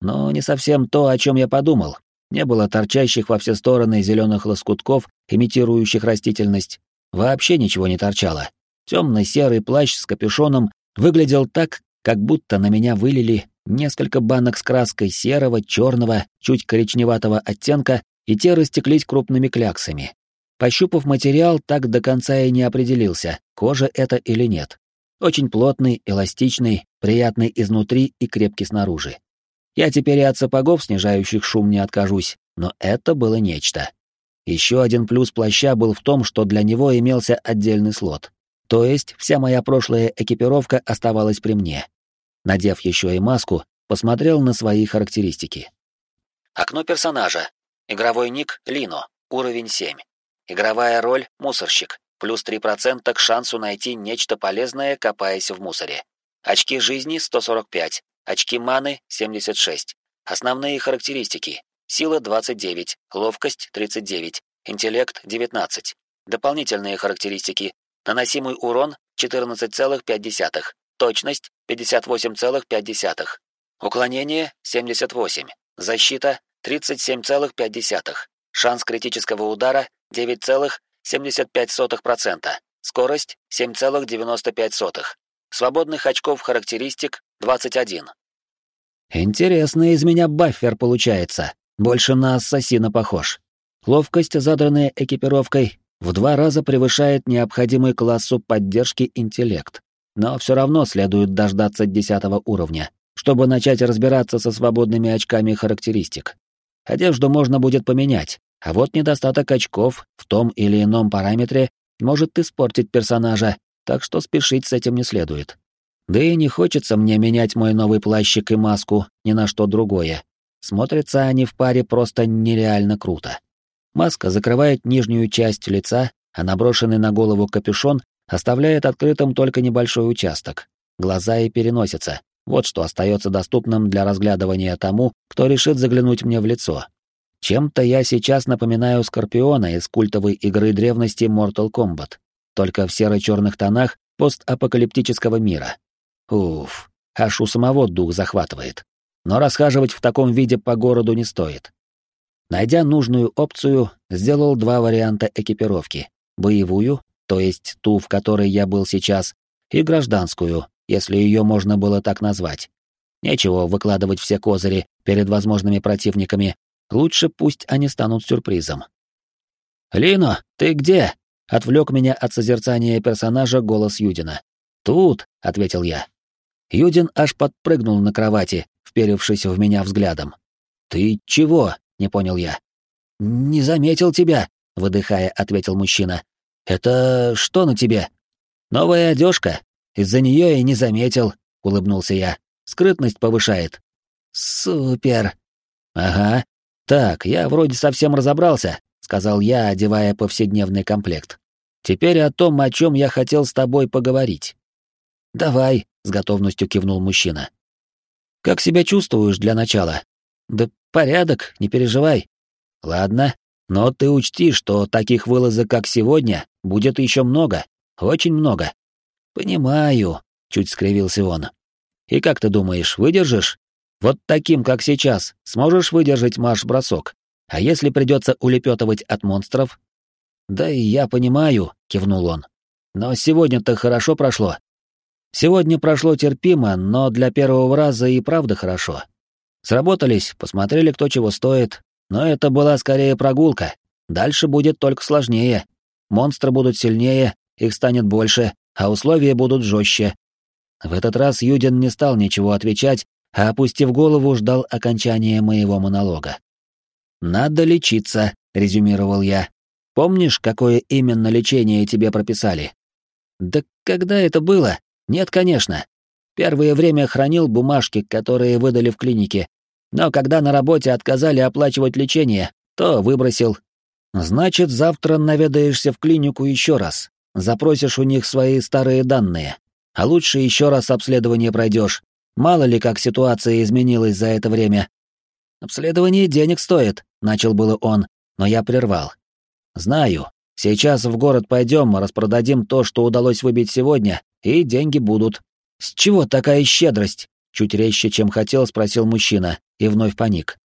Но не совсем то, о чем я подумал. Не было торчащих во все стороны зеленых лоскутков, имитирующих растительность. Вообще ничего не торчало. Темный серый плащ с капюшоном выглядел так, как будто на меня вылили несколько банок с краской серого, черного, чуть коричневатого оттенка, и те растеклись крупными кляксами. Пощупав материал, так до конца и не определился, кожа это или нет. Очень плотный, эластичный, приятный изнутри и крепкий снаружи. Я теперь и от сапогов, снижающих шум, не откажусь, но это было нечто. Еще один плюс плаща был в том, что для него имелся отдельный слот. То есть вся моя прошлая экипировка оставалась при мне. Надев еще и маску, посмотрел на свои характеристики. Окно персонажа. Игровой ник Лино. Уровень 7. Игровая роль Мусорщик плюс 3% к шансу найти нечто полезное, копаясь в мусоре. Очки жизни 145, очки маны 76. Основные характеристики. Сила 29, ловкость 39, интеллект 19. Дополнительные характеристики. Наносимый урон 14,5, точность 58,5, уклонение 78, защита 37,5, шанс критического удара 9,5%. 75%, скорость 7,95, свободных очков характеристик 21. Интересный из меня баффер получается, больше на ассасина похож. Ловкость, задранная экипировкой, в два раза превышает необходимый классу поддержки интеллект, но все равно следует дождаться десятого уровня, чтобы начать разбираться со свободными очками характеристик. Одежду можно будет поменять, а вот недостаток очков в том или ином параметре может испортить персонажа, так что спешить с этим не следует. Да и не хочется мне менять мой новый плащик и маску ни на что другое. Смотрятся они в паре просто нереально круто. Маска закрывает нижнюю часть лица, а наброшенный на голову капюшон оставляет открытым только небольшой участок. Глаза и переносица. Вот что остается доступным для разглядывания тому, кто решит заглянуть мне в лицо. Чем-то я сейчас напоминаю Скорпиона из культовой игры древности Mortal Kombat, только в серо-черных тонах постапокалиптического мира. Уф, аж у самого дух захватывает. Но расхаживать в таком виде по городу не стоит. Найдя нужную опцию, сделал два варианта экипировки. Боевую, то есть ту, в которой я был сейчас, и гражданскую, если ее можно было так назвать. Нечего выкладывать все козыри перед возможными противниками, лучше пусть они станут сюрпризом. «Лино, ты где?» — отвлек меня от созерцания персонажа голос Юдина. «Тут», — ответил я. Юдин аж подпрыгнул на кровати, вперевшись в меня взглядом. «Ты чего?» — не понял я. «Не заметил тебя», — выдыхая, ответил мужчина. «Это что на тебе?» «Новая одежка. Из-за нее и не заметил», — улыбнулся я. «Скрытность повышает». «Супер!» «Ага. Так, я вроде совсем разобрался», — сказал я, одевая повседневный комплект. «Теперь о том, о чем я хотел с тобой поговорить». «Давай», — с готовностью кивнул мужчина. «Как себя чувствуешь для начала?» «Да порядок, не переживай». «Ладно, но ты учти, что таких вылазок, как сегодня, будет еще много, очень много. Понимаю, чуть скривился он. И как ты думаешь, выдержишь? Вот таким, как сейчас, сможешь выдержать марш-бросок? А если придется улепетывать от монстров? Да и я понимаю, кивнул он. Но сегодня-то хорошо прошло. Сегодня прошло терпимо, но для первого раза и правда хорошо. Сработались, посмотрели, кто чего стоит, но это была скорее прогулка. Дальше будет только сложнее. Монстры будут сильнее, их станет больше, а условия будут жестче. В этот раз Юдин не стал ничего отвечать, а, опустив голову, ждал окончания моего монолога. «Надо лечиться», — резюмировал я. «Помнишь, какое именно лечение тебе прописали?» «Да когда это было? Нет, конечно. Первое время хранил бумажки, которые выдали в клинике, но когда на работе отказали оплачивать лечение, то выбросил. Значит, завтра наведаешься в клинику еще раз. Запросишь у них свои старые данные. А лучше еще раз обследование пройдешь. Мало ли как ситуация изменилась за это время. Обследование денег стоит, начал было он, но я прервал. Знаю. Сейчас в город пойдем, распродадим то, что удалось выбить сегодня, и деньги будут. С чего такая щедрость? Чуть резче, чем хотел, спросил мужчина и вновь паник.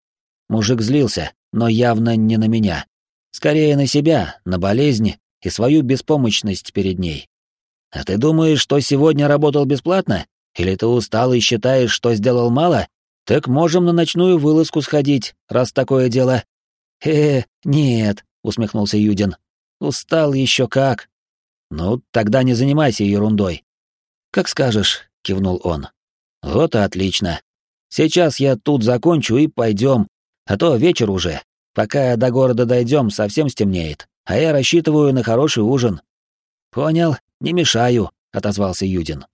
Мужик злился, но явно не на меня. Скорее на себя, на болезнь и свою беспомощность перед ней. А ты думаешь, что сегодня работал бесплатно? Или ты устал и считаешь, что сделал мало? Так можем на ночную вылазку сходить, раз такое дело. Э, нет, усмехнулся Юдин. Устал еще как. Ну, тогда не занимайся ерундой. Как скажешь, кивнул он. Вот и отлично. Сейчас я тут закончу и пойдем, а то вечер уже. Пока до города дойдем, совсем стемнеет, а я рассчитываю на хороший ужин. Понял, не мешаю, отозвался Юдин.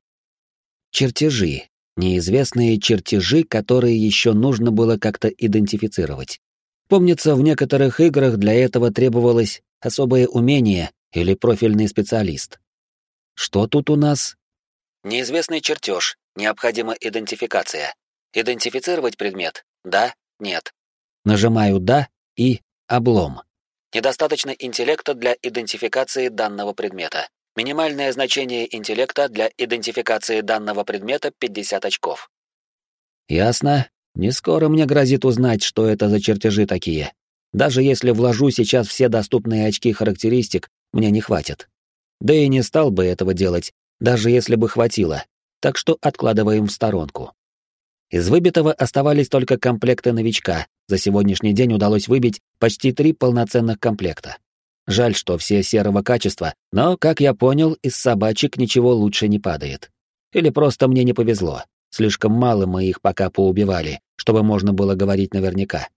Чертежи. Неизвестные чертежи, которые еще нужно было как-то идентифицировать. Помнится, в некоторых играх для этого требовалось особое умение или профильный специалист. Что тут у нас? Неизвестный чертеж. Необходима идентификация. Идентифицировать предмет? Да, нет. Нажимаю «да» и «облом». Недостаточно интеллекта для идентификации данного предмета. Минимальное значение интеллекта для идентификации данного предмета 50 очков. Ясно. Не скоро мне грозит узнать, что это за чертежи такие. Даже если вложу сейчас все доступные очки характеристик, мне не хватит. Да и не стал бы этого делать, даже если бы хватило так что откладываем в сторонку. Из выбитого оставались только комплекты новичка. За сегодняшний день удалось выбить почти три полноценных комплекта. Жаль, что все серого качества, но, как я понял, из собачек ничего лучше не падает. Или просто мне не повезло. Слишком мало мы их пока поубивали, чтобы можно было говорить наверняка.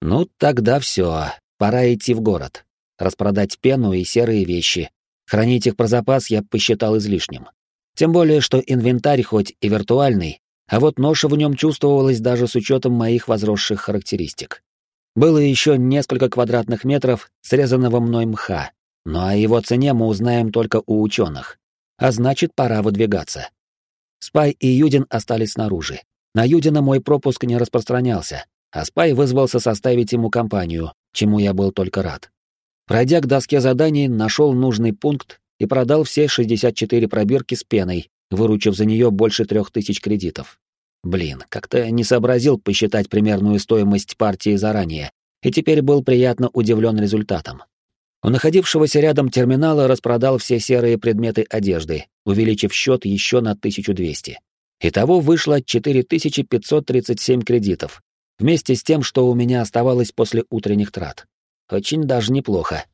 Ну, тогда все. Пора идти в город. Распродать пену и серые вещи. Хранить их про запас я посчитал излишним. Тем более, что инвентарь хоть и виртуальный, а вот ноша в нем чувствовалась даже с учетом моих возросших характеристик. Было еще несколько квадратных метров срезанного мной мха, но о его цене мы узнаем только у ученых. А значит, пора выдвигаться. Спай и Юдин остались снаружи. На Юдина мой пропуск не распространялся, а Спай вызвался составить ему компанию, чему я был только рад. Пройдя к доске заданий, нашел нужный пункт и продал все 64 пробирки с пеной, выручив за нее больше трех тысяч кредитов. Блин, как-то не сообразил посчитать примерную стоимость партии заранее, и теперь был приятно удивлен результатом. У находившегося рядом терминала распродал все серые предметы одежды, увеличив счет еще на 1200. Итого вышло 4537 кредитов, вместе с тем, что у меня оставалось после утренних трат. Очень даже неплохо.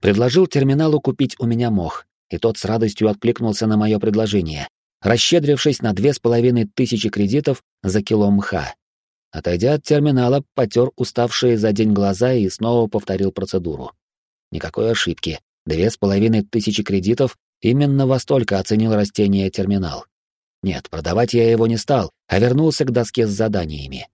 Предложил терминалу купить у меня мох, и тот с радостью откликнулся на мое предложение, расщедрившись на две с половиной тысячи кредитов за кило мха. Отойдя от терминала, потер уставшие за день глаза и снова повторил процедуру. Никакой ошибки. Две с половиной тысячи кредитов именно во столько оценил растение терминал. Нет, продавать я его не стал, а вернулся к доске с заданиями.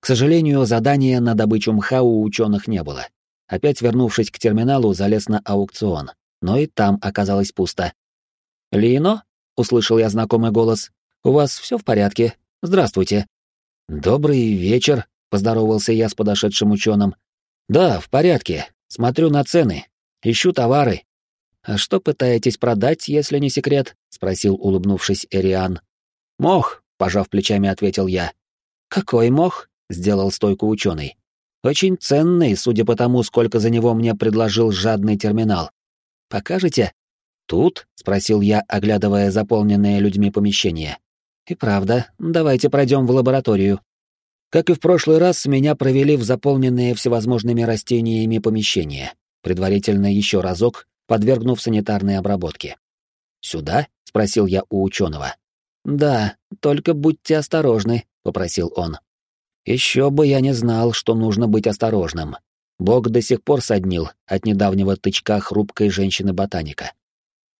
К сожалению, задания на добычу мха у ученых не было. Опять вернувшись к терминалу, залез на аукцион, но и там оказалось пусто. «Лино?» — услышал я знакомый голос. «У вас все в порядке? Здравствуйте». «Добрый вечер», — поздоровался я с подошедшим ученым. «Да, в порядке. Смотрю на цены. Ищу товары». «А что пытаетесь продать, если не секрет?» — спросил, улыбнувшись Эриан. «Мох», — пожав плечами, ответил я. «Какой мох?» — сделал стойку ученый. Очень ценный, судя по тому, сколько за него мне предложил жадный терминал. Покажете? Тут? спросил я, оглядывая заполненное людьми помещение. И правда, давайте пройдем в лабораторию. Как и в прошлый раз, меня провели в заполненное всевозможными растениями помещение, предварительно еще разок подвергнув санитарной обработке. «Сюда?» — спросил я у ученого. «Да, только будьте осторожны», — попросил он. Еще бы я не знал, что нужно быть осторожным. Бог до сих пор соднил от недавнего тычка хрупкой женщины-ботаника.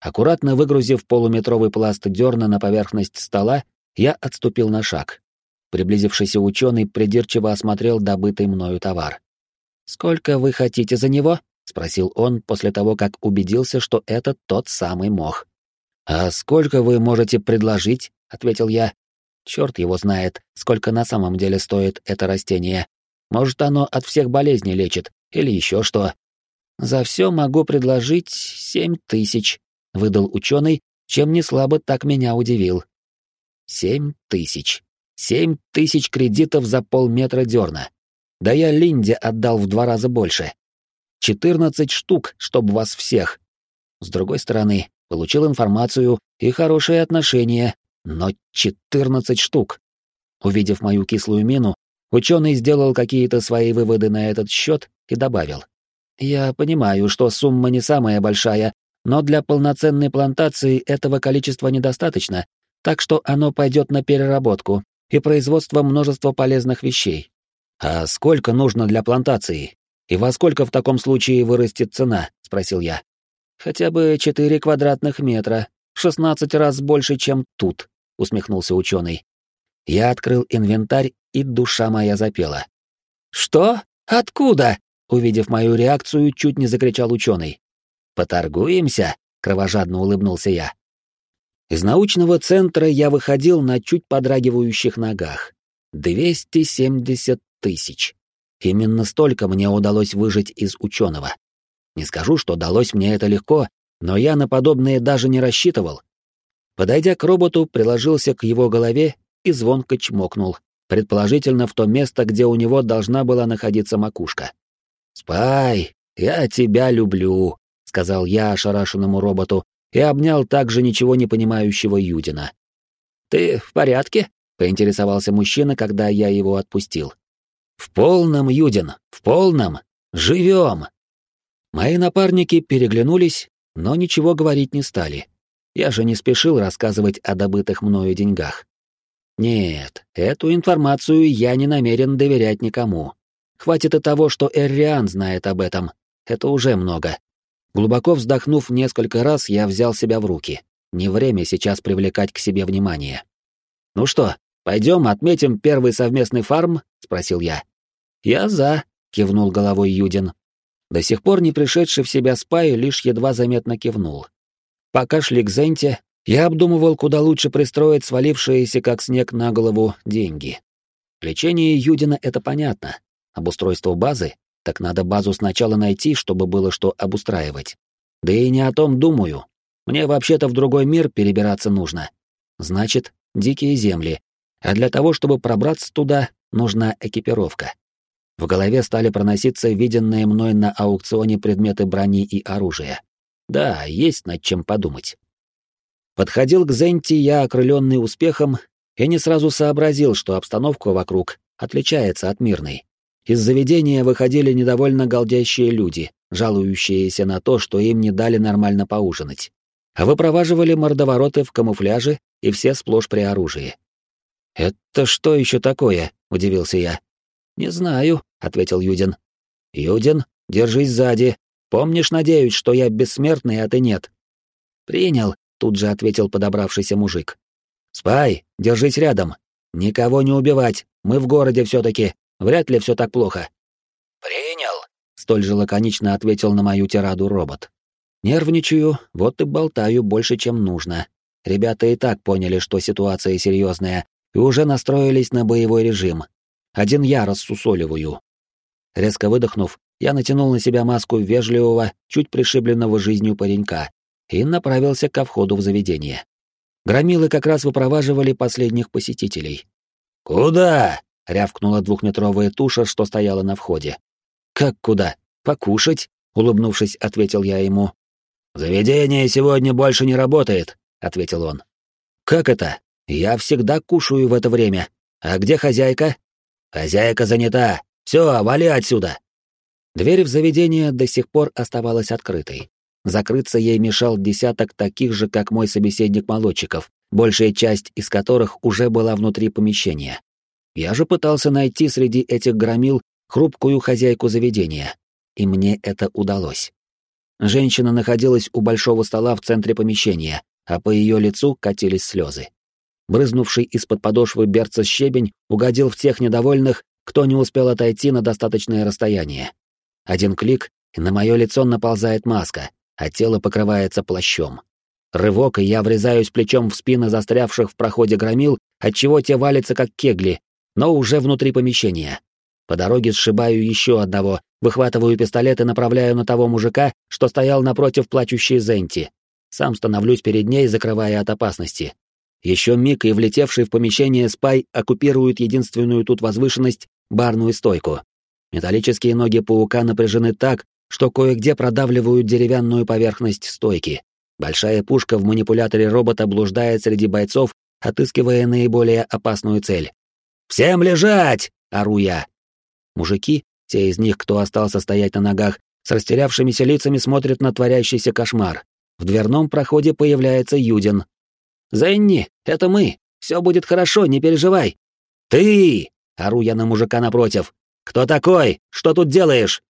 Аккуратно выгрузив полуметровый пласт дерна на поверхность стола, я отступил на шаг. Приблизившийся ученый придирчиво осмотрел добытый мною товар. «Сколько вы хотите за него?» — спросил он после того, как убедился, что это тот самый мох. «А сколько вы можете предложить?» — ответил я. Черт его знает, сколько на самом деле стоит это растение. Может, оно от всех болезней лечит, или еще что. За все могу предложить семь тысяч, выдал ученый, чем не слабо так меня удивил. Семь тысяч. Семь тысяч кредитов за полметра дерна. Да я Линде отдал в два раза больше. Четырнадцать штук, чтоб вас всех. С другой стороны, получил информацию и хорошие отношения, но 14 штук. Увидев мою кислую мину, ученый сделал какие-то свои выводы на этот счет и добавил. «Я понимаю, что сумма не самая большая, но для полноценной плантации этого количества недостаточно, так что оно пойдет на переработку и производство множества полезных вещей. А сколько нужно для плантации? И во сколько в таком случае вырастет цена? спросил я. Хотя бы четыре квадратных метра, в шестнадцать раз больше, чем тут, усмехнулся ученый. Я открыл инвентарь, и душа моя запела. Что? Откуда? Увидев мою реакцию, чуть не закричал ученый. Поторгуемся? кровожадно улыбнулся я. Из научного центра я выходил на чуть подрагивающих ногах. Двести семьдесят тысяч. Именно столько мне удалось выжить из ученого. Не скажу, что далось мне это легко, но я на подобное даже не рассчитывал. Подойдя к роботу, приложился к его голове и звонко чмокнул, предположительно в то место, где у него должна была находиться макушка. «Спай, я тебя люблю», — сказал я ошарашенному роботу и обнял также ничего не понимающего Юдина. «Ты в порядке?» — поинтересовался мужчина, когда я его отпустил. «В полном, Юдин, в полном! Живем!» Мои напарники переглянулись, но ничего говорить не стали. Я же не спешил рассказывать о добытых мною деньгах. Нет, эту информацию я не намерен доверять никому. Хватит и того, что Эрриан знает об этом. Это уже много. Глубоко вздохнув несколько раз, я взял себя в руки. Не время сейчас привлекать к себе внимание. «Ну что, пойдем отметим первый совместный фарм?» — спросил я. «Я за», — кивнул головой Юдин. До сих пор не пришедший в себя Спай лишь едва заметно кивнул. Пока шли к Зенте, я обдумывал, куда лучше пристроить свалившиеся, как снег на голову, деньги. Лечение Юдина — это понятно. Обустройство базы? Так надо базу сначала найти, чтобы было что обустраивать. Да и не о том думаю. Мне вообще-то в другой мир перебираться нужно. Значит, дикие земли. А для того, чтобы пробраться туда, нужна экипировка. В голове стали проноситься виденные мной на аукционе предметы брони и оружия. Да, есть над чем подумать. Подходил к Зенти я, окрыленный успехом, и не сразу сообразил, что обстановка вокруг отличается от мирной. Из заведения выходили недовольно галдящие люди, жалующиеся на то, что им не дали нормально поужинать. А выпроваживали мордовороты в камуфляже и все сплошь при оружии. «Это что еще такое?» — удивился я. «Не знаю», — ответил Юдин. «Юдин, держись сзади. Помнишь, надеюсь, что я бессмертный, а ты нет?» «Принял», — тут же ответил подобравшийся мужик. «Спай, держись рядом. Никого не убивать, мы в городе все-таки. Вряд ли все так плохо». «Принял», — столь же лаконично ответил на мою тираду робот. «Нервничаю, вот и болтаю больше, чем нужно. Ребята и так поняли, что ситуация серьезная, и уже настроились на боевой режим. Один я рассусоливаю». Резко выдохнув, я натянул на себя маску вежливого, чуть пришибленного жизнью паренька и направился ко входу в заведение. Громилы как раз выпроваживали последних посетителей. «Куда?» — рявкнула двухметровая туша, что стояла на входе. «Как куда? Покушать?» — улыбнувшись, ответил я ему. «Заведение сегодня больше не работает», — ответил он. «Как это? Я всегда кушаю в это время. А где хозяйка?» «Хозяйка занята. Все, вали отсюда». Дверь в заведение до сих пор оставалась открытой. Закрыться ей мешал десяток таких же, как мой собеседник молодчиков, большая часть из которых уже была внутри помещения. Я же пытался найти среди этих громил хрупкую хозяйку заведения, и мне это удалось. Женщина находилась у большого стола в центре помещения, а по ее лицу катились слезы. Брызнувший из-под подошвы берца щебень угодил в тех недовольных, кто не успел отойти на достаточное расстояние. Один клик, и на мое лицо наползает маска, а тело покрывается плащом. Рывок, и я врезаюсь плечом в спины застрявших в проходе громил, отчего те валятся как кегли, но уже внутри помещения. По дороге сшибаю еще одного, выхватываю пистолет и направляю на того мужика, что стоял напротив плачущей Зенти. Сам становлюсь перед ней, закрывая от опасности. Еще миг, и влетевший в помещение спай оккупирует единственную тут возвышенность — барную стойку. Металлические ноги паука напряжены так, что кое-где продавливают деревянную поверхность стойки. Большая пушка в манипуляторе робота блуждает среди бойцов, отыскивая наиболее опасную цель. «Всем лежать!» — ору я. Мужики, те из них, кто остался стоять на ногах, с растерявшимися лицами смотрят на творящийся кошмар. В дверном проходе появляется Юдин. «Зенни, это мы! Все будет хорошо, не переживай!» «Ты!» — ору я на мужика напротив. «Кто такой? Что тут делаешь?»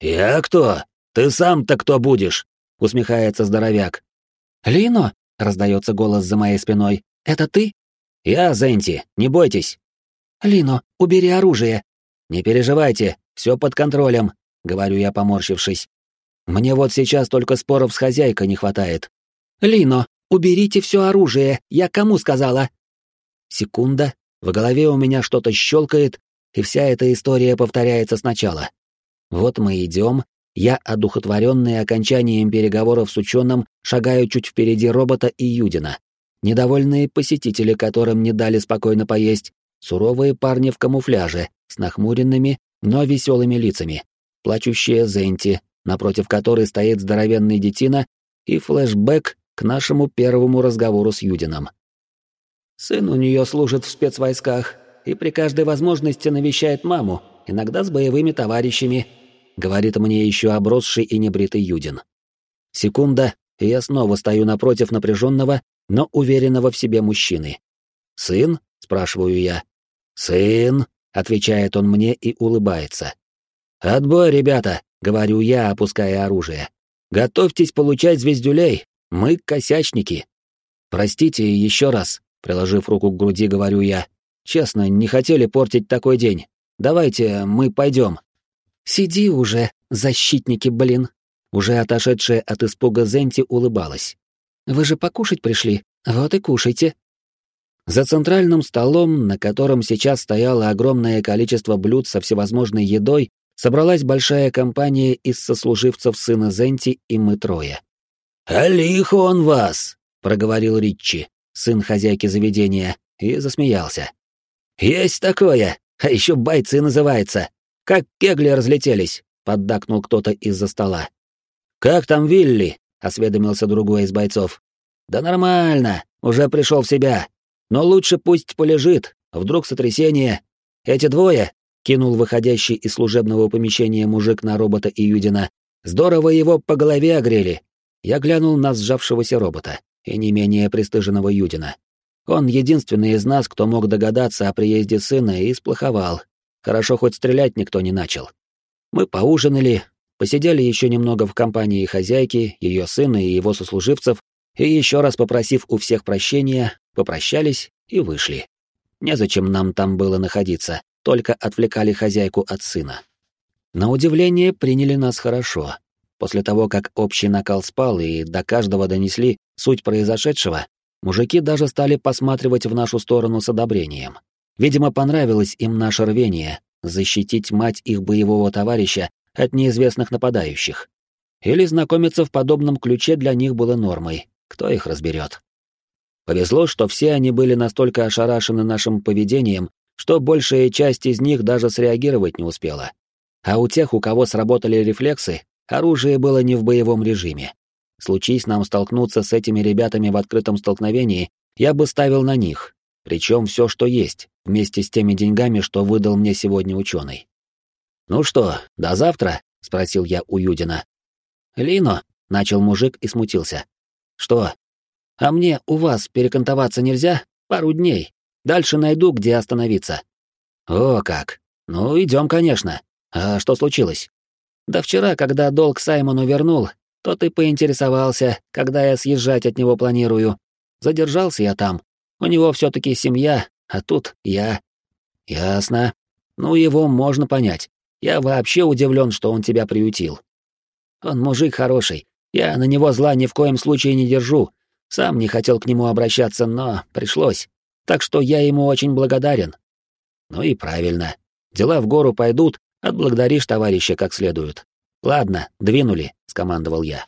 «Я кто? Ты сам-то кто будешь?» — усмехается здоровяк. «Лино?» — раздается голос за моей спиной. «Это ты?» «Я, Зенти, не бойтесь». «Лино, убери оружие». «Не переживайте, все под контролем», — говорю я, поморщившись. «Мне вот сейчас только споров с хозяйкой не хватает». «Лино, уберите все оружие, я кому сказала?» Секунда, в голове у меня что-то щелкает, и вся эта история повторяется сначала. Вот мы идем, я, одухотворенный окончанием переговоров с ученым, шагаю чуть впереди робота и Юдина. Недовольные посетители, которым не дали спокойно поесть, суровые парни в камуфляже, с нахмуренными, но веселыми лицами, плачущая Зенти, напротив которой стоит здоровенный детина, и флешбэк к нашему первому разговору с Юдином. Сын у нее служит в спецвойсках и при каждой возможности навещает маму, иногда с боевыми товарищами, говорит мне еще обросший и небритый Юдин. Секунда, и я снова стою напротив напряженного, но уверенного в себе мужчины. «Сын?» — спрашиваю я. «Сын», — отвечает он мне и улыбается. «Отбой, ребята», — говорю я, опуская оружие. Готовьтесь получать звездюлей, мы косячники. Простите еще раз, приложив руку к груди, говорю я. Честно, не хотели портить такой день. Давайте мы пойдем. Сиди уже, защитники, блин. Уже отошедшая от испуга Зенти улыбалась. Вы же покушать пришли, вот и кушайте. За центральным столом, на котором сейчас стояло огромное количество блюд со всевозможной едой, собралась большая компания из сослуживцев сына Зенти и мы трое. «А он вас!» — проговорил Риччи, сын хозяйки заведения, и засмеялся. «Есть такое, а еще бойцы называется. Как кегли разлетелись!» — поддакнул кто-то из-за стола. «Как там Вилли?» — осведомился другой из бойцов. «Да нормально, уже пришел в себя. Но лучше пусть полежит, вдруг сотрясение. Эти двое, кинул выходящий из служебного помещения мужик на робота и Юдина, здорово его по голове огрели. Я глянул на сжавшегося робота и не менее пристыженного Юдина. Он единственный из нас, кто мог догадаться о приезде сына и сплоховал. Хорошо, хоть стрелять никто не начал. Мы поужинали, посидели еще немного в компании хозяйки, ее сына и его сослуживцев, и еще раз попросив у всех прощения, попрощались и вышли. Незачем нам там было находиться, только отвлекали хозяйку от сына. На удивление приняли нас хорошо. После того, как общий накал спал и до каждого донесли суть произошедшего, мужики даже стали посматривать в нашу сторону с одобрением. Видимо, понравилось им наше рвение защитить мать их боевого товарища от неизвестных нападающих. Или знакомиться в подобном ключе для них было нормой, кто их разберет. Повезло, что все они были настолько ошарашены нашим поведением, что большая часть из них даже среагировать не успела. А у тех, у кого сработали рефлексы, оружие было не в боевом режиме. Случись нам столкнуться с этими ребятами в открытом столкновении, я бы ставил на них, причем все, что есть, вместе с теми деньгами, что выдал мне сегодня ученый. «Ну что, до завтра?» — спросил я у Юдина. «Лино», — начал мужик и смутился. «Что? А мне у вас перекантоваться нельзя? Пару дней. Дальше найду, где остановиться». «О, как! Ну, идем, конечно. А что случилось?» «Да вчера, когда долг Саймону вернул, то ты поинтересовался, когда я съезжать от него планирую. Задержался я там. У него все-таки семья, а тут я». «Ясно. Ну, его можно понять. Я вообще удивлен, что он тебя приютил. Он мужик хороший, я на него зла ни в коем случае не держу. Сам не хотел к нему обращаться, но пришлось. Так что я ему очень благодарен. Ну и правильно. Дела в гору пойдут, отблагодаришь товарища как следует. Ладно, двинули, скомандовал я.